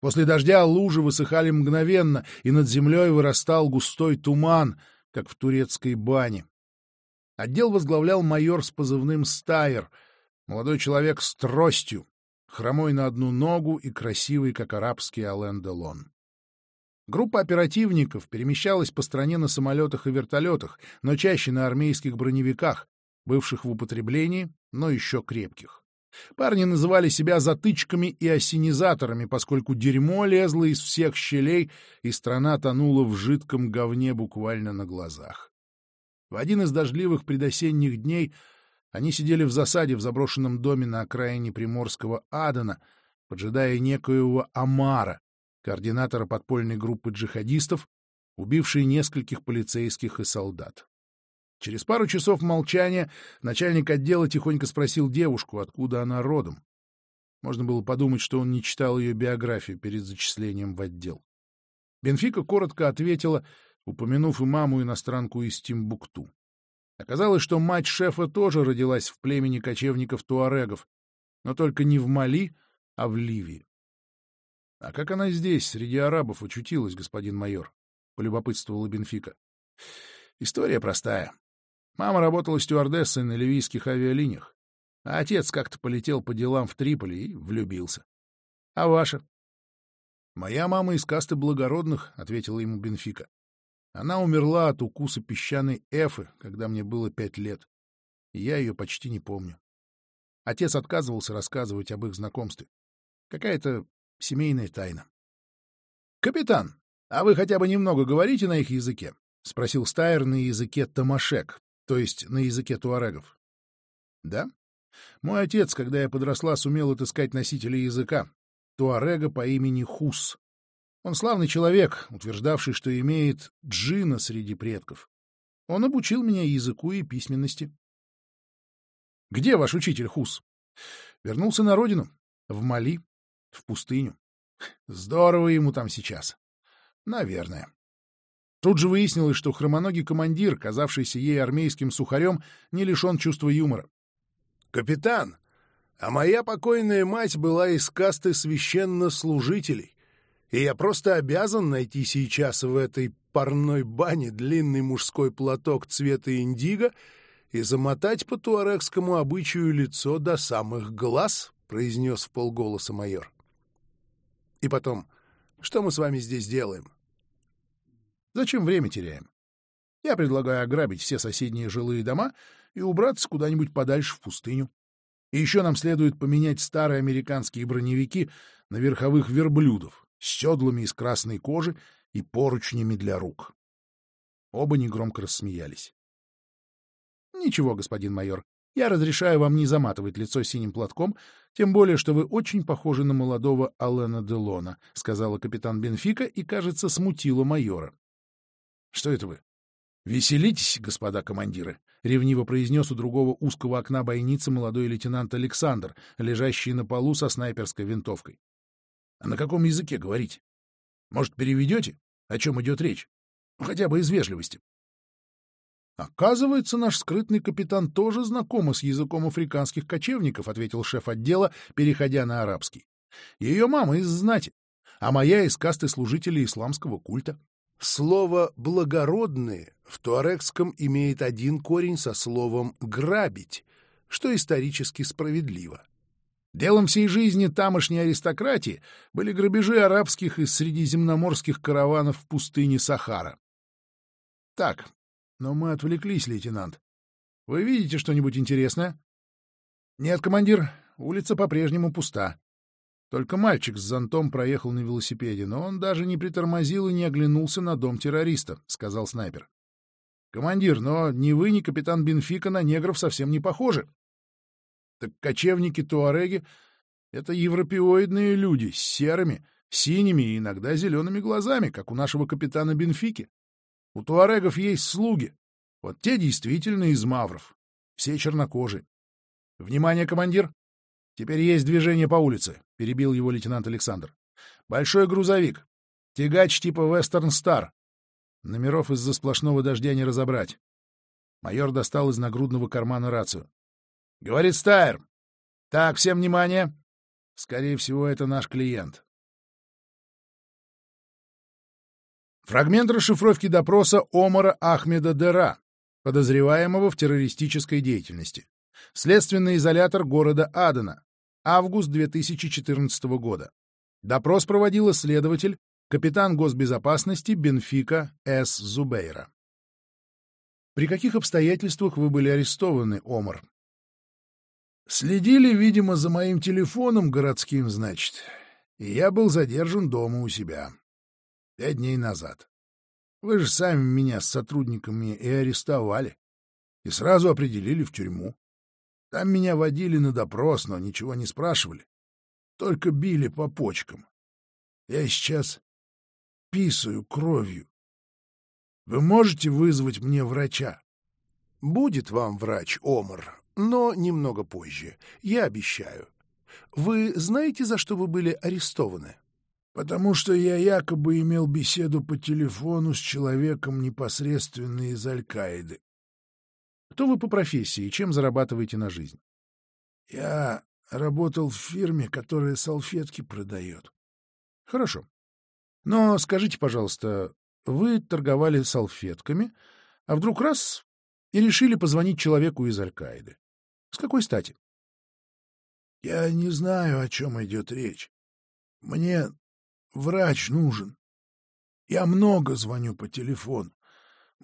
После дождя лужи высыхали мгновенно, и над землей вырастал густой туман, как в турецкой бане. Отдел возглавлял майор с позывным «Стайер», молодой человек с тростью, хромой на одну ногу и красивый, как арабский Ален Делон. Группа оперативников перемещалась по стране на самолетах и вертолетах, но чаще на армейских броневиках, бывших в употреблении, но еще крепких. Парни называли себя затычками и осенизаторами, поскольку дерьмо лезло из всех щелей, и страна тонула в жидком говне буквально на глазах. В один из дождливых предосенних дней они сидели в засаде в заброшенном доме на окраине приморского Адена, поджидая некоего Амара, координатора подпольной группы джихадистов, убившей нескольких полицейских и солдат. Через пару часов молчания начальник отдела тихонько спросил девушку, откуда она родом. Можно было подумать, что он не читал ее биографию перед зачислением в отдел. Бенфика коротко ответила, упомянув и маму иностранку из Тимбукту. Оказалось, что мать шефа тоже родилась в племени кочевников-туарегов, но только не в Мали, а в Ливии. — А как она здесь, среди арабов, очутилась, господин майор? — полюбопытствовала Бенфика. — История простая. Мама работала стюардессой на ливийских авиалиниях, а отец как-то полетел по делам в Триполи и влюбился. — А ваша? — Моя мама из касты благородных, — ответила ему Бенфика. Она умерла от укуса песчаной эфы, когда мне было пять лет, и я ее почти не помню. Отец отказывался рассказывать об их знакомстве. Какая-то семейная тайна. — Капитан, а вы хотя бы немного говорите на их языке? — спросил Стайер на языке тамашек, то есть на языке туарегов. — Да. Мой отец, когда я подросла, сумел отыскать носителя языка, туарега по имени Хус. Он славный человек, утверждавший, что имеет джина среди предков. Он обучил меня языку и письменности. — Где ваш учитель Хус? — Вернулся на родину, в Мали, в пустыню. Здорово ему там сейчас. Наверное. Тут же выяснилось, что хромоногий командир, казавшийся ей армейским сухарем, не лишен чувства юмора. «Капитан, а моя покойная мать была из касты священнослужителей, и я просто обязан найти сейчас в этой парной бане длинный мужской платок цвета индиго и замотать по туарекскому обычаю лицо до самых глаз», — произнес в полголоса майор. «И потом, что мы с вами здесь делаем? Зачем время теряем? Я предлагаю ограбить все соседние жилые дома и убраться куда-нибудь подальше в пустыню. И еще нам следует поменять старые американские броневики на верховых верблюдов с седлами из красной кожи и поручнями для рук. Оба негромко рассмеялись. — Ничего, господин майор, я разрешаю вам не заматывать лицо синим платком, тем более, что вы очень похожи на молодого Алена Делона, — сказала капитан Бенфика и, кажется, смутила майора. Что это вы? Веселитесь, господа командиры, — ревниво произнес у другого узкого окна бойницы молодой лейтенант Александр, лежащий на полу со снайперской винтовкой. — А на каком языке говорить? Может, переведете? О чем идет речь? Ну, хотя бы из вежливости. «Оказывается, наш скрытный капитан тоже знакома с языком африканских кочевников», — ответил шеф отдела, переходя на арабский. «Ее мама из знати, а моя из касты служителей исламского культа. Слово «благородные» в туарекском имеет один корень со словом «грабить», что исторически справедливо. Делом всей жизни тамошней аристократии были грабежи арабских и средиземноморских караванов в пустыне Сахара. Так, но мы отвлеклись, лейтенант. Вы видите что-нибудь интересное? Нет, командир, улица по-прежнему пуста. Только мальчик с зонтом проехал на велосипеде, но он даже не притормозил и не оглянулся на дом террориста, — сказал снайпер. — Командир, но ни вы, ни капитан Бенфика на негров совсем не похожи. Так кочевники-туареги — это европеоидные люди с серыми, синими и иногда зелеными глазами, как у нашего капитана Бенфики. У туарегов есть слуги. Вот те действительно из мавров. Все чернокожие. Внимание, командир! Теперь есть движение по улице, — перебил его лейтенант Александр. Большой грузовик. Тягач типа Western Star. Номеров из-за сплошного дождя не разобрать. Майор достал из нагрудного кармана рацию. — Говорит Стайр. — Так, всем внимание. Скорее всего, это наш клиент. Фрагмент расшифровки допроса Омара Ахмеда Дера, подозреваемого в террористической деятельности. Следственный изолятор города Адена. Август 2014 года. Допрос проводила следователь, капитан госбезопасности Бенфика С. Зубейра. При каких обстоятельствах вы были арестованы, Омар? Следили, видимо, за моим телефоном городским, значит, и я был задержан дома у себя. Пять дней назад. Вы же сами меня с сотрудниками и арестовали, и сразу определили в тюрьму. Там меня водили на допрос, но ничего не спрашивали. Только били по почкам. Я сейчас писаю кровью. Вы можете вызвать мне врача? Будет вам врач, Омар, но немного позже. Я обещаю. Вы знаете, за что вы были арестованы? Потому что я якобы имел беседу по телефону с человеком непосредственно из Аль-Каиды. Кто вы по профессии и чем зарабатываете на жизнь? Я работал в фирме, которая салфетки продает. Хорошо. Но скажите, пожалуйста, вы торговали салфетками, а вдруг раз и решили позвонить человеку из Аль-Каиды. С какой стати? Я не знаю, о чем идет речь. Мне врач нужен. Я много звоню по телефону.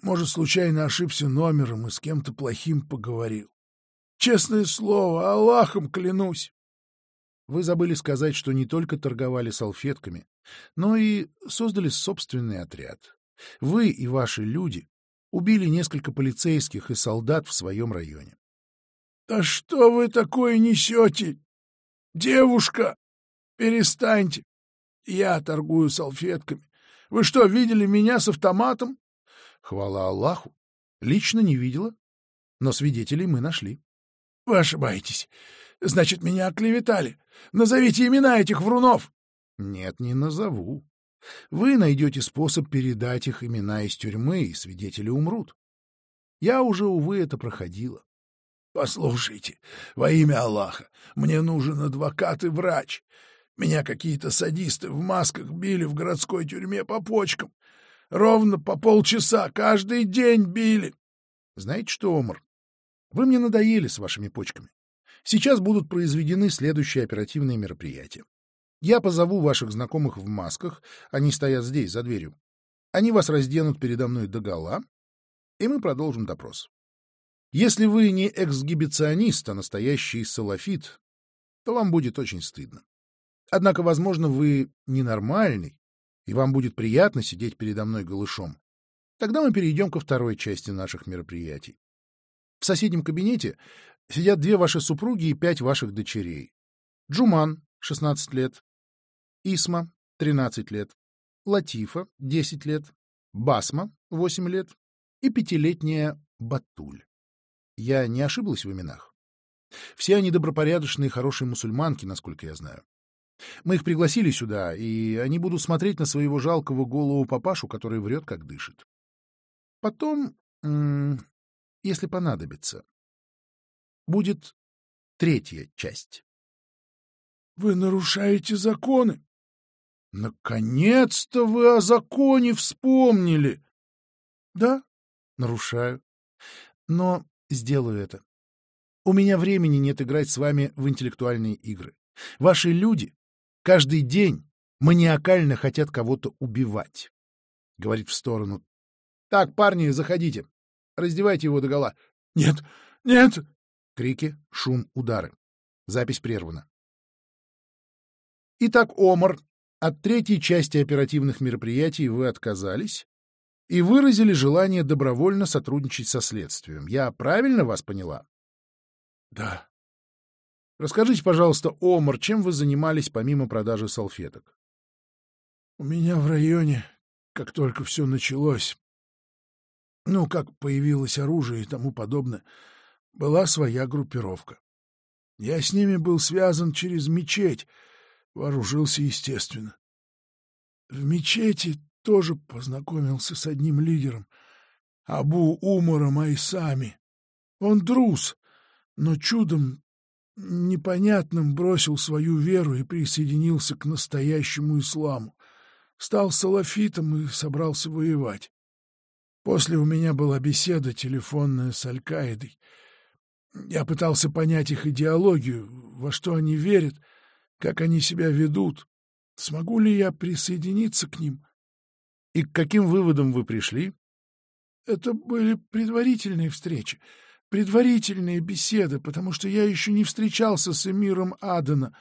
Может, случайно ошибся номером и с кем-то плохим поговорил. Честное слово, Аллахом клянусь. Вы забыли сказать, что не только торговали салфетками, но и создали собственный отряд. Вы и ваши люди убили несколько полицейских и солдат в своем районе. — Да что вы такое несете? Девушка, перестаньте. Я торгую салфетками. Вы что, видели меня с автоматом? Хвала Аллаху. Лично не видела, но свидетелей мы нашли. — Вы ошибаетесь. Значит, меня оклеветали. Назовите имена этих врунов. — Нет, не назову. Вы найдете способ передать их имена из тюрьмы, и свидетели умрут. Я уже, увы, это проходила. — Послушайте, во имя Аллаха, мне нужен адвокат и врач. Меня какие-то садисты в масках били в городской тюрьме по почкам. Ровно по полчаса каждый день били. Знаете что, Омар, вы мне надоели с вашими почками. Сейчас будут произведены следующие оперативные мероприятия. Я позову ваших знакомых в масках, они стоят здесь, за дверью. Они вас разденут передо мной догола, и мы продолжим допрос. Если вы не эксгибиционист, а настоящий салафит, то вам будет очень стыдно. Однако, возможно, вы ненормальный, и вам будет приятно сидеть передо мной голышом. Тогда мы перейдем ко второй части наших мероприятий. В соседнем кабинете сидят две ваши супруги и пять ваших дочерей. Джуман, 16 лет, Исма, 13 лет, Латифа, 10 лет, Басма, 8 лет и пятилетняя Батуль. Я не ошиблась в именах? Все они добропорядочные, хорошие мусульманки, насколько я знаю. Мы их пригласили сюда, и они будут смотреть на своего жалкого голову папашу, который врет, как дышит. Потом, если понадобится, будет третья часть. — Вы нарушаете законы. — Наконец-то вы о законе вспомнили. — Да, нарушаю. Но сделаю это. У меня времени нет играть с вами в интеллектуальные игры. Ваши люди каждый день маниакально хотят кого-то убивать. Говорит в сторону. Так, парни, заходите. Раздевайте его догола. Нет, нет. Крики, шум, удары. Запись прервана. Итак, Омар, от третьей части оперативных мероприятий вы отказались и выразили желание добровольно сотрудничать со следствием. Я правильно вас поняла? Да. Расскажите, пожалуйста, Омар, чем вы занимались помимо продажи салфеток? У меня в районе, как только все началось, ну, как появилось оружие и тому подобное, была своя группировка. Я с ними был связан через мечеть, вооружился, естественно. В мечети тоже познакомился с одним лидером, Абу Умаром Айсами. Он друз, но чудом непонятным бросил свою веру и присоединился к настоящему исламу. Стал салафитом и собрался воевать. После у меня была беседа телефонная с Аль-Каидой. Я пытался понять их идеологию, во что они верят, как они себя ведут. Смогу ли я присоединиться к ним? И к каким выводам вы пришли? Это были предварительные встречи. предварительные беседы, потому что я еще не встречался с эмиром Адена.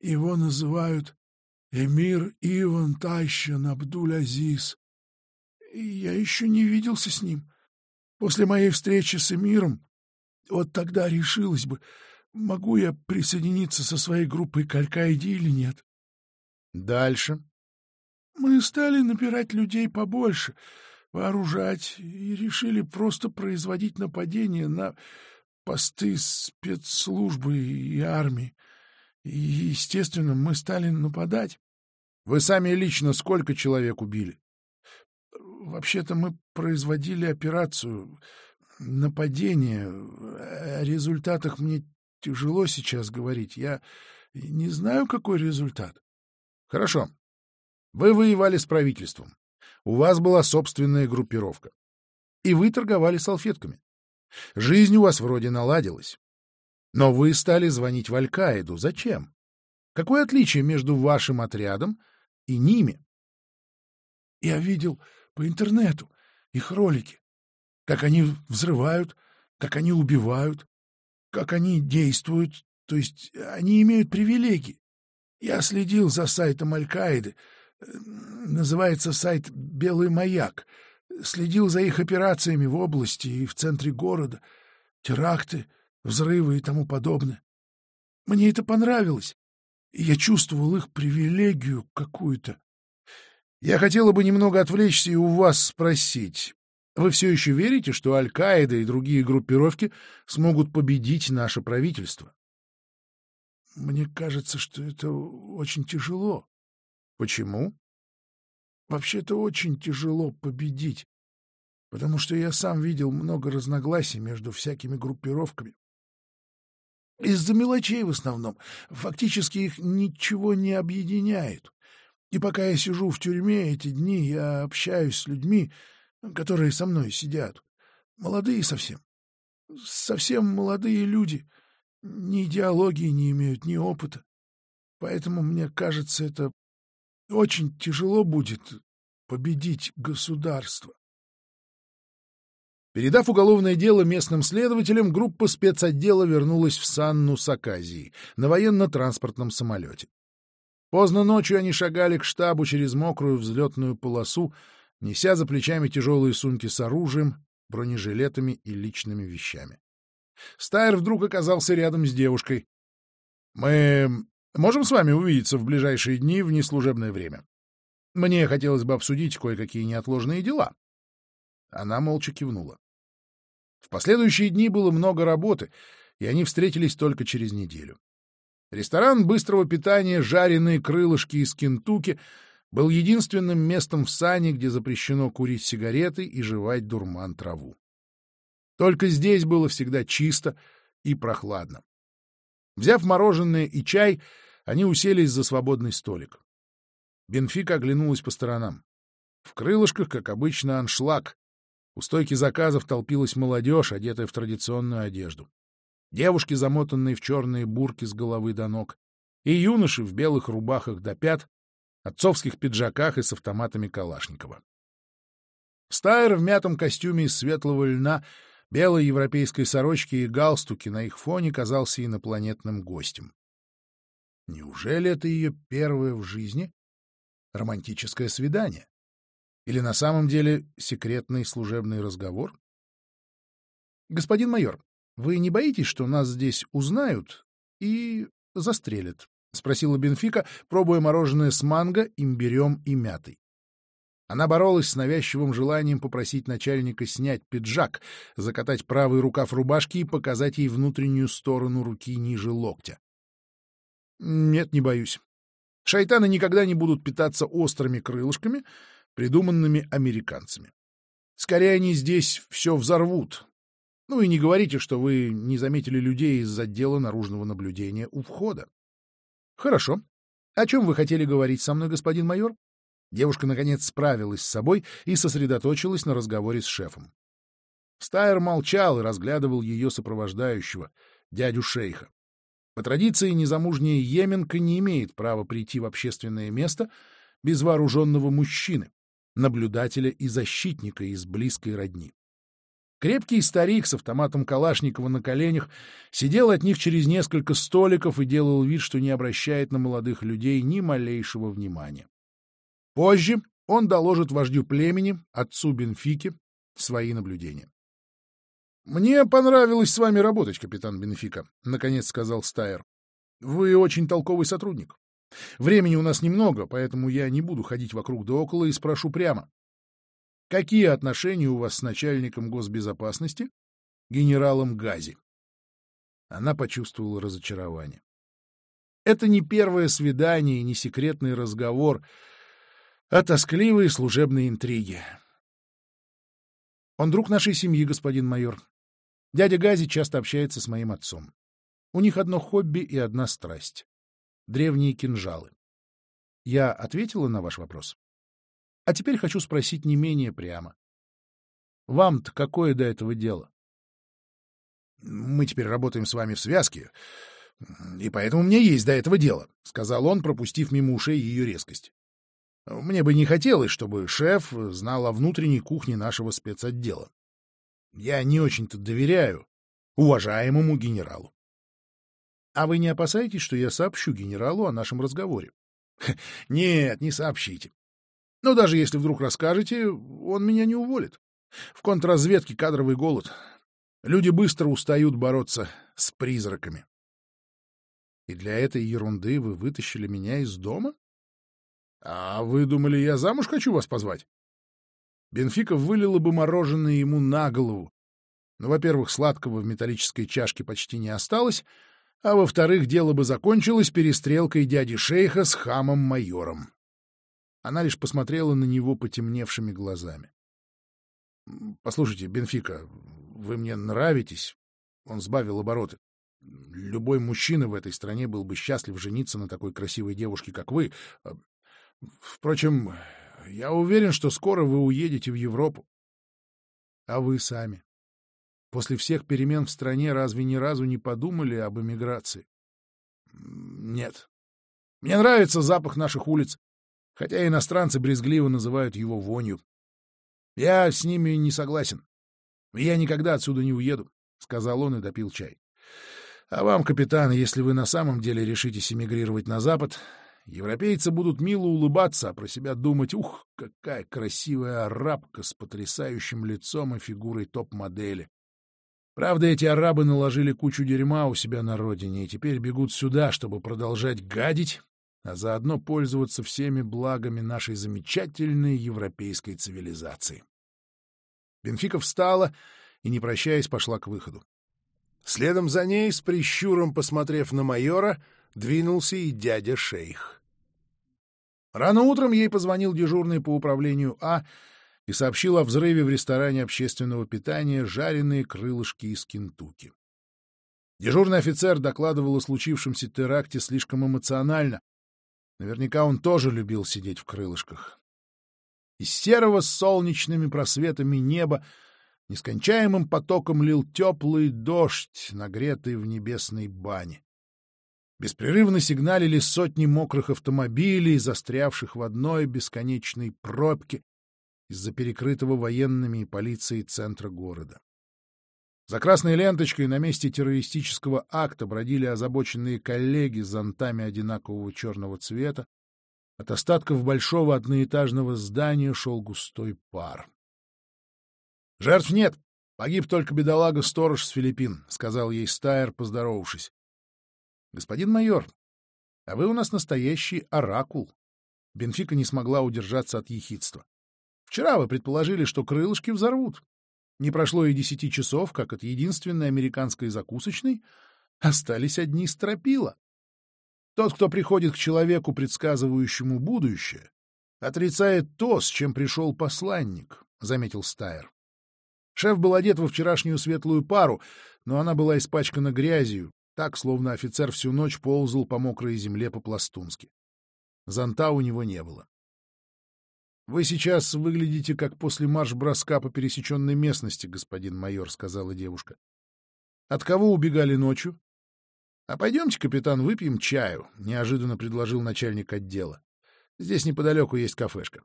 Его называют эмир Иван Тайщан Абдуль-Азиз. Я еще не виделся с ним. После моей встречи с эмиром вот тогда решилось бы, могу я присоединиться со своей группой к Аль-Каиде или нет. Дальше. Мы стали набирать людей побольше, вооружать и решили просто производить нападения на посты спецслужбы и армии. И, естественно, мы стали нападать. Вы сами лично сколько человек убили? Вообще-то мы производили операцию нападение. О результатах мне тяжело сейчас говорить. Я не знаю, какой результат. Хорошо. Вы воевали с правительством. У вас была собственная группировка. И вы торговали салфетками. Жизнь у вас вроде наладилась. Но вы стали звонить в Аль-Каиду. Зачем? Какое отличие между вашим отрядом и ними? Я видел по интернету их ролики. Как они взрывают, как они убивают, как они действуют, то есть они имеют привилегии. Я следил за сайтом Аль-Каиды, называется сайт «Белый маяк», следил за их операциями в области и в центре города, теракты, взрывы и тому подобное. Мне это понравилось, я чувствовал их привилегию какую-то. Я хотела бы немного отвлечься и у вас спросить. Вы все еще верите, что Аль-Каида и другие группировки смогут победить наше правительство? Мне кажется, что это очень тяжело. Почему? Вообще-то очень тяжело победить, потому что я сам видел много разногласий между всякими группировками. Из-за мелочей в основном. Фактически их ничего не объединяет. И пока я сижу в тюрьме эти дни, я общаюсь с людьми, которые со мной сидят. Молодые совсем. Совсем молодые люди. Ни идеологии не имеют, ни опыта. Поэтому, мне кажется, это очень тяжело будет победить государство. Передав уголовное дело местным следователям, группа спецотдела вернулась в Санну Саказии на военно-транспортном самолете. Поздно ночью они шагали к штабу через мокрую взлетную полосу, неся за плечами тяжелые сумки с оружием, бронежилетами и личными вещами. Стайр вдруг оказался рядом с девушкой. — Мы можем с вами увидеться в ближайшие дни в неслужебное время? Мне хотелось бы обсудить кое-какие неотложные дела. Она молча кивнула. В последующие дни было много работы, и они встретились только через неделю. Ресторан быстрого питания «Жареные крылышки» из Кентукки был единственным местом в Сане, где запрещено курить сигареты и жевать дурман траву. Только здесь было всегда чисто и прохладно. Взяв мороженое и чай, они уселись за свободный столик. Бенфика оглянулась по сторонам. В крылышках, как обычно, аншлаг. У стойки заказов толпилась молодежь, одетая в традиционную одежду. Девушки, замотанные в черные бурки с головы до ног, и юноши в белых рубахах до пят, отцовских пиджаках и с автоматами Калашникова. Стайер в мятом костюме из светлого льна, белой европейской сорочки и галстуке на их фоне казался инопланетным гостем. Неужели это ее первое в жизни романтическое свидание? Или на самом деле секретный служебный разговор? Господин майор, вы не боитесь, что нас здесь узнают и застрелят? — спросила Бенфика, пробуя мороженое с манго, имбирем и мятой. Она боролась с навязчивым желанием попросить начальника снять пиджак, закатать правый рукав рубашки и показать ей внутреннюю сторону руки ниже локтя. Нет, не боюсь. Шайтаны никогда не будут питаться острыми крылышками, придуманными американцами. Скорее, они здесь все взорвут. Ну и не говорите, что вы не заметили людей из отдела наружного наблюдения у входа. Хорошо. О чем вы хотели говорить со мной, господин майор? Девушка, наконец, справилась с собой и сосредоточилась на разговоре с шефом. Стайер молчал и разглядывал ее сопровождающего, дядю шейха. По традиции, незамужняя Йеменка не имеет права прийти в общественное место без вооруженного мужчины, наблюдателя и защитника из близкой родни. Крепкий старик с автоматом Калашникова на коленях сидел от них через несколько столиков и делал вид, что не обращает на молодых людей ни малейшего внимания. Позже он доложит вождю племени, отцу Бенфики, свои наблюдения. — Мне понравилось с вами работать, капитан Бенфика, — наконец сказал Стайер. — Вы очень толковый сотрудник. Времени у нас немного, поэтому я не буду ходить вокруг да около и спрошу прямо. Какие отношения у вас с начальником госбезопасности, генералом Гази? Она почувствовала разочарование. Это не первое свидание и не секретный разговор, а тоскливые служебные интриги. Он друг нашей семьи, господин майор. Дядя Гази часто общается с моим отцом. У них одно хобби и одна страсть — древние кинжалы. Я ответила на ваш вопрос? А теперь хочу спросить не менее прямо. Вам-то какое до этого дело? Мы теперь работаем с вами в связке, и поэтому мне есть до этого дело, — сказал он, пропустив мимо ушей ее резкость. Мне бы не хотелось, чтобы шеф знал о внутренней кухне нашего спецотдела. Я не очень-то доверяю уважаемому генералу. А вы не опасаетесь, что я сообщу генералу о нашем разговоре? Нет, не сообщите. Но даже если вдруг расскажете, он меня не уволит. В контрразведке кадровый голод. Люди быстро устают бороться с призраками. И для этой ерунды вы вытащили меня из дома? А вы думали, я замуж хочу вас позвать? Бенфика вылила бы мороженое ему на голову. Но, во-первых, сладкого в металлической чашке почти не осталось, а во-вторых, дело бы закончилось перестрелкой дяди шейха с хамом-майором. Она лишь посмотрела на него потемневшими глазами. — Послушайте, Бенфика, вы мне нравитесь. Он сбавил обороты. Любой мужчина в этой стране был бы счастлив жениться на такой красивой девушке, как вы. Впрочем, я уверен, что скоро вы уедете в Европу. А вы сами? После всех перемен в стране разве ни разу не подумали об эмиграции? Нет. Мне нравится запах наших улиц хотя иностранцы брезгливо называют его вонью. Я с ними не согласен. Я никогда отсюда не уеду, — сказал он и допил чай. А вам, капитан, если вы на самом деле решитесь эмигрировать на Запад, европейцы будут мило улыбаться, а про себя думать, ух, какая красивая арабка с потрясающим лицом и фигурой топ-модели. Правда, эти арабы наложили кучу дерьма у себя на родине и теперь бегут сюда, чтобы продолжать гадить а заодно пользоваться всеми благами нашей замечательной европейской цивилизации. Бенфика встала и, не прощаясь, пошла к выходу. Следом за ней, с прищуром посмотрев на майора, двинулся и дядя шейх. Рано утром ей позвонил дежурный по управлению А и сообщил о взрыве в ресторане общественного питания «Жареные крылышки из Кентукки». Дежурный офицер докладывал о случившемся теракте слишком эмоционально, Наверняка он тоже любил сидеть в крылышках. Из серого с солнечными просветами неба нескончаемым потоком лил теплый дождь, нагретый в небесной бане. Беспрерывно сигналили сотни мокрых автомобилей, застрявших в одной бесконечной пробке из-за перекрытого военными и полицией центра города. За красной ленточкой на месте террористического акта бродили озабоченные коллеги с зонтами одинакового черного цвета. От остатков большого одноэтажного здания шел густой пар. — Жертв нет. Погиб только бедолага-сторож с Филиппин, — сказал ей Стайер, поздоровавшись. — Господин майор, а вы у нас настоящий оракул. Бенфика не смогла удержаться от ехидства. Вчера вы предположили, что крылышки взорвут. Не прошло и десяти часов, как от единственной американской закусочной остались одни стропила. Тот, кто приходит к человеку, предсказывающему будущее, отрицает то, с чем пришел посланник, — заметил Стайер. Шеф был одет во вчерашнюю светлую пару, но она была испачкана грязью, так, словно офицер всю ночь ползал по мокрой земле по-пластунски. Зонта у него не было. «Вы сейчас выглядите как после марш-броска по пересеченной местности, господин майор», — сказала девушка. «От кого убегали ночью?» «А пойдемте, капитан, выпьем чаю», — неожиданно предложил начальник отдела. «Здесь неподалеку есть кафешка.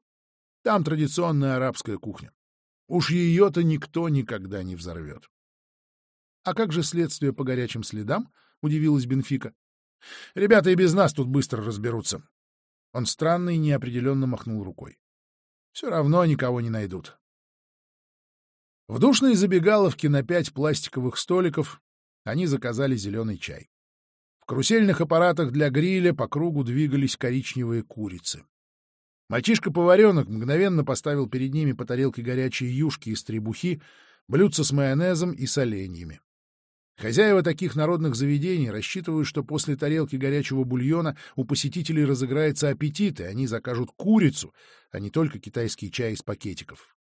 Там традиционная арабская кухня. Уж ее-то никто никогда не взорвет. — А как же следствие по горячим следам? — удивилась Бенфика. — Ребята и без нас тут быстро разберутся. Он странно и неопределенно махнул рукой. — Все равно никого не найдут. В душной забегаловке на пять пластиковых столиков они заказали зеленый чай. В карусельных аппаратах для гриля по кругу двигались коричневые курицы. Мальчишка-поваренок мгновенно поставил перед ними по тарелке горячие юшки из требухи, блюдца с майонезом и соленьями. Хозяева таких народных заведений рассчитывают, что после тарелки горячего бульона у посетителей разыграется аппетит, и они закажут курицу, а не только китайский чай из пакетиков.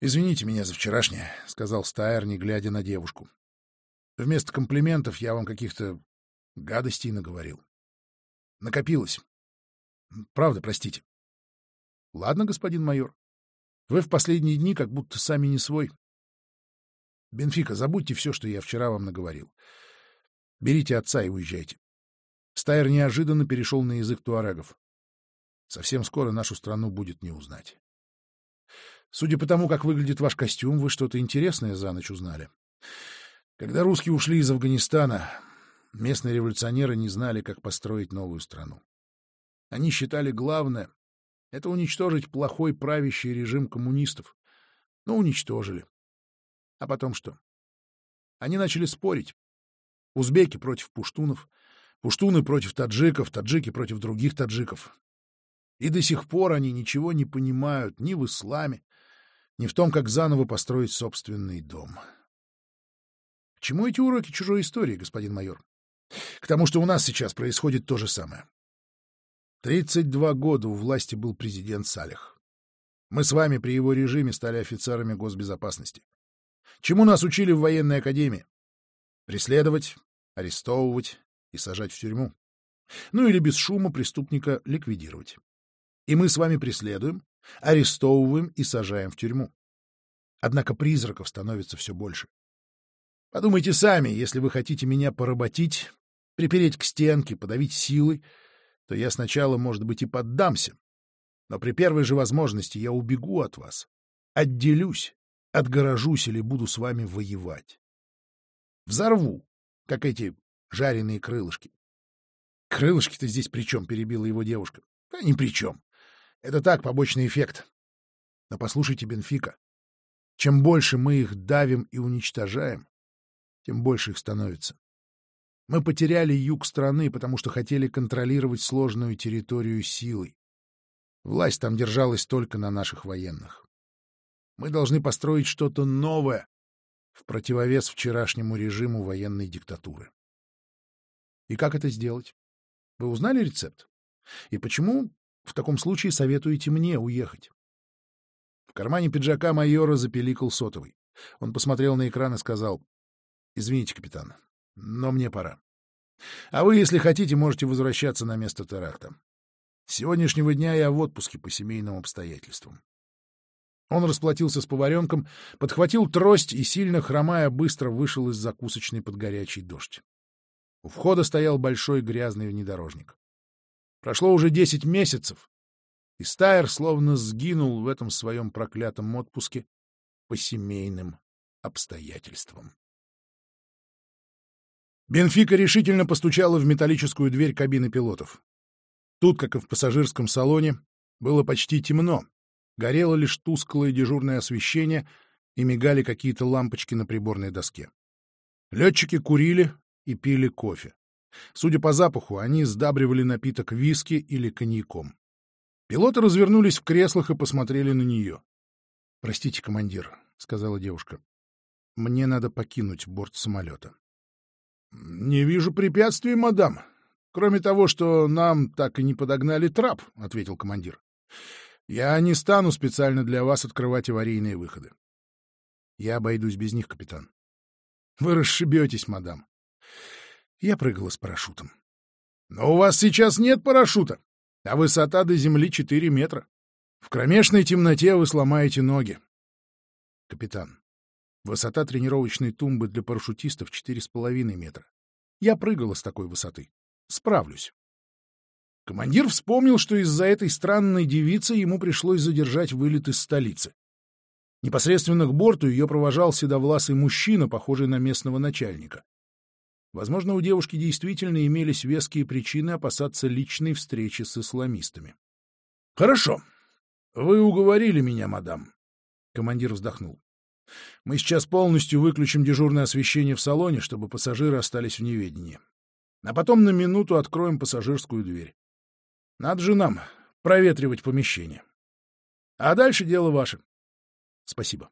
«Извините меня за вчерашнее», — сказал Стайер, не глядя на девушку. «Вместо комплиментов я вам каких-то гадостей наговорил. Накопилось. Правда, простите». «Ладно, господин майор. Вы в последние дни как будто сами не свой. Бенфика, забудьте все, что я вчера вам наговорил. Берите отца и уезжайте. Стайер неожиданно перешел на язык туарегов. Совсем скоро нашу страну будет не узнать. Судя по тому, как выглядит ваш костюм, вы что-то интересное за ночь узнали. Когда русские ушли из Афганистана, местные революционеры не знали, как построить новую страну. Они считали главное — это уничтожить плохой правящий режим коммунистов. Но уничтожили. А потом что? Они начали спорить. Узбеки против пуштунов, пуштуны против таджиков, таджики против других таджиков. И до сих пор они ничего не понимают ни в исламе, ни в том, как заново построить собственный дом. К чему эти уроки чужой истории, господин майор? К тому, что у нас сейчас происходит то же самое. 32 года у власти был президент Салих. Мы с вами при его режиме стали офицерами госбезопасности. Чему нас учили в военной академии? Преследовать, арестовывать и сажать в тюрьму. Ну или без шума преступника ликвидировать. И мы с вами преследуем, арестовываем и сажаем в тюрьму. Однако призраков становится все больше. Подумайте сами, если вы хотите меня поработить, припереть к стенке, подавить силой, то я сначала, может быть, и поддамся. Но при первой же возможности я убегу от вас, отделюсь отгорожусь или буду с вами воевать. Взорву, как эти жареные крылышки. — Крылышки-то здесь при чем? — перебила его девушка. — Да ни при чем. Это так, побочный эффект. Но послушайте, Бенфика, чем больше мы их давим и уничтожаем, тем больше их становится. Мы потеряли юг страны, потому что хотели контролировать сложную территорию силой. Власть там держалась только на наших военных. Мы должны построить что-то новое в противовес вчерашнему режиму военной диктатуры. И как это сделать? Вы узнали рецепт? И почему в таком случае советуете мне уехать? В кармане пиджака майора запеликал сотовый. Он посмотрел на экран и сказал, «Извините, капитан, но мне пора. А вы, если хотите, можете возвращаться на место теракта. С сегодняшнего дня я в отпуске по семейным обстоятельствам. Он расплатился с поваренком, подхватил трость и, сильно хромая, быстро вышел из закусочной под горячий дождь. У входа стоял большой грязный внедорожник. Прошло уже десять месяцев, и Стайер словно сгинул в этом своем проклятом отпуске по семейным обстоятельствам. Бенфика решительно постучала в металлическую дверь кабины пилотов. Тут, как и в пассажирском салоне, было почти темно, Горело лишь тусклое дежурное освещение и мигали какие-то лампочки на приборной доске. Летчики курили и пили кофе. Судя по запаху, они сдабривали напиток виски или коньяком. Пилоты развернулись в креслах и посмотрели на нее. — Простите, командир, — сказала девушка. — Мне надо покинуть борт самолета. — Не вижу препятствий, мадам. Кроме того, что нам так и не подогнали трап, — ответил командир. Я не стану специально для вас открывать аварийные выходы. Я обойдусь без них, капитан. Вы расшибетесь, мадам. Я прыгала с парашютом. Но у вас сейчас нет парашюта, а высота до земли 4 метра. В кромешной темноте вы сломаете ноги. Капитан, высота тренировочной тумбы для парашютистов 4,5 метра. Я прыгала с такой высоты. Справлюсь. Командир вспомнил, что из-за этой странной девицы ему пришлось задержать вылет из столицы. Непосредственно к борту ее провожал седовласый мужчина, похожий на местного начальника. Возможно, у девушки действительно имелись веские причины опасаться личной встречи с исламистами. — Хорошо. Вы уговорили меня, мадам. Командир вздохнул. — Мы сейчас полностью выключим дежурное освещение в салоне, чтобы пассажиры остались в неведении. А потом на минуту откроем пассажирскую дверь. Надо же нам проветривать помещение. А дальше дело ваше. Спасибо.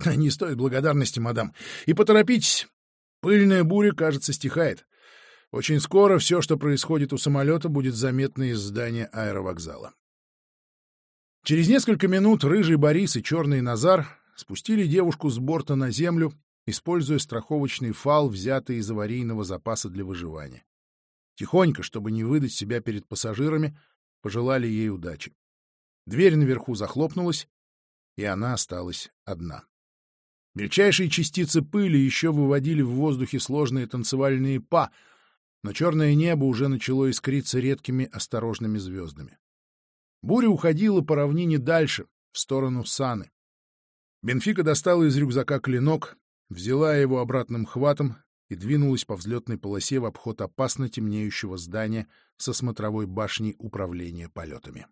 *laughs* Не стоит благодарности, мадам. И поторопитесь. Пыльная буря, кажется, стихает. Очень скоро все, что происходит у самолета, будет заметно из здания аэровокзала. Через несколько минут рыжий Борис и черный Назар спустили девушку с борта на землю, используя страховочный фал, взятый из аварийного запаса для выживания. Тихонько, чтобы не выдать себя перед пассажирами, пожелали ей удачи. Дверь наверху захлопнулась, и она осталась одна. Мельчайшие частицы пыли еще выводили в воздухе сложные танцевальные па, но черное небо уже начало искриться редкими осторожными звездами. Буря уходила по равнине дальше, в сторону Саны. Бенфика достала из рюкзака клинок, взяла его обратным хватом и двинулась по взлетной полосе в обход опасно темнеющего здания со смотровой башней управления полетами.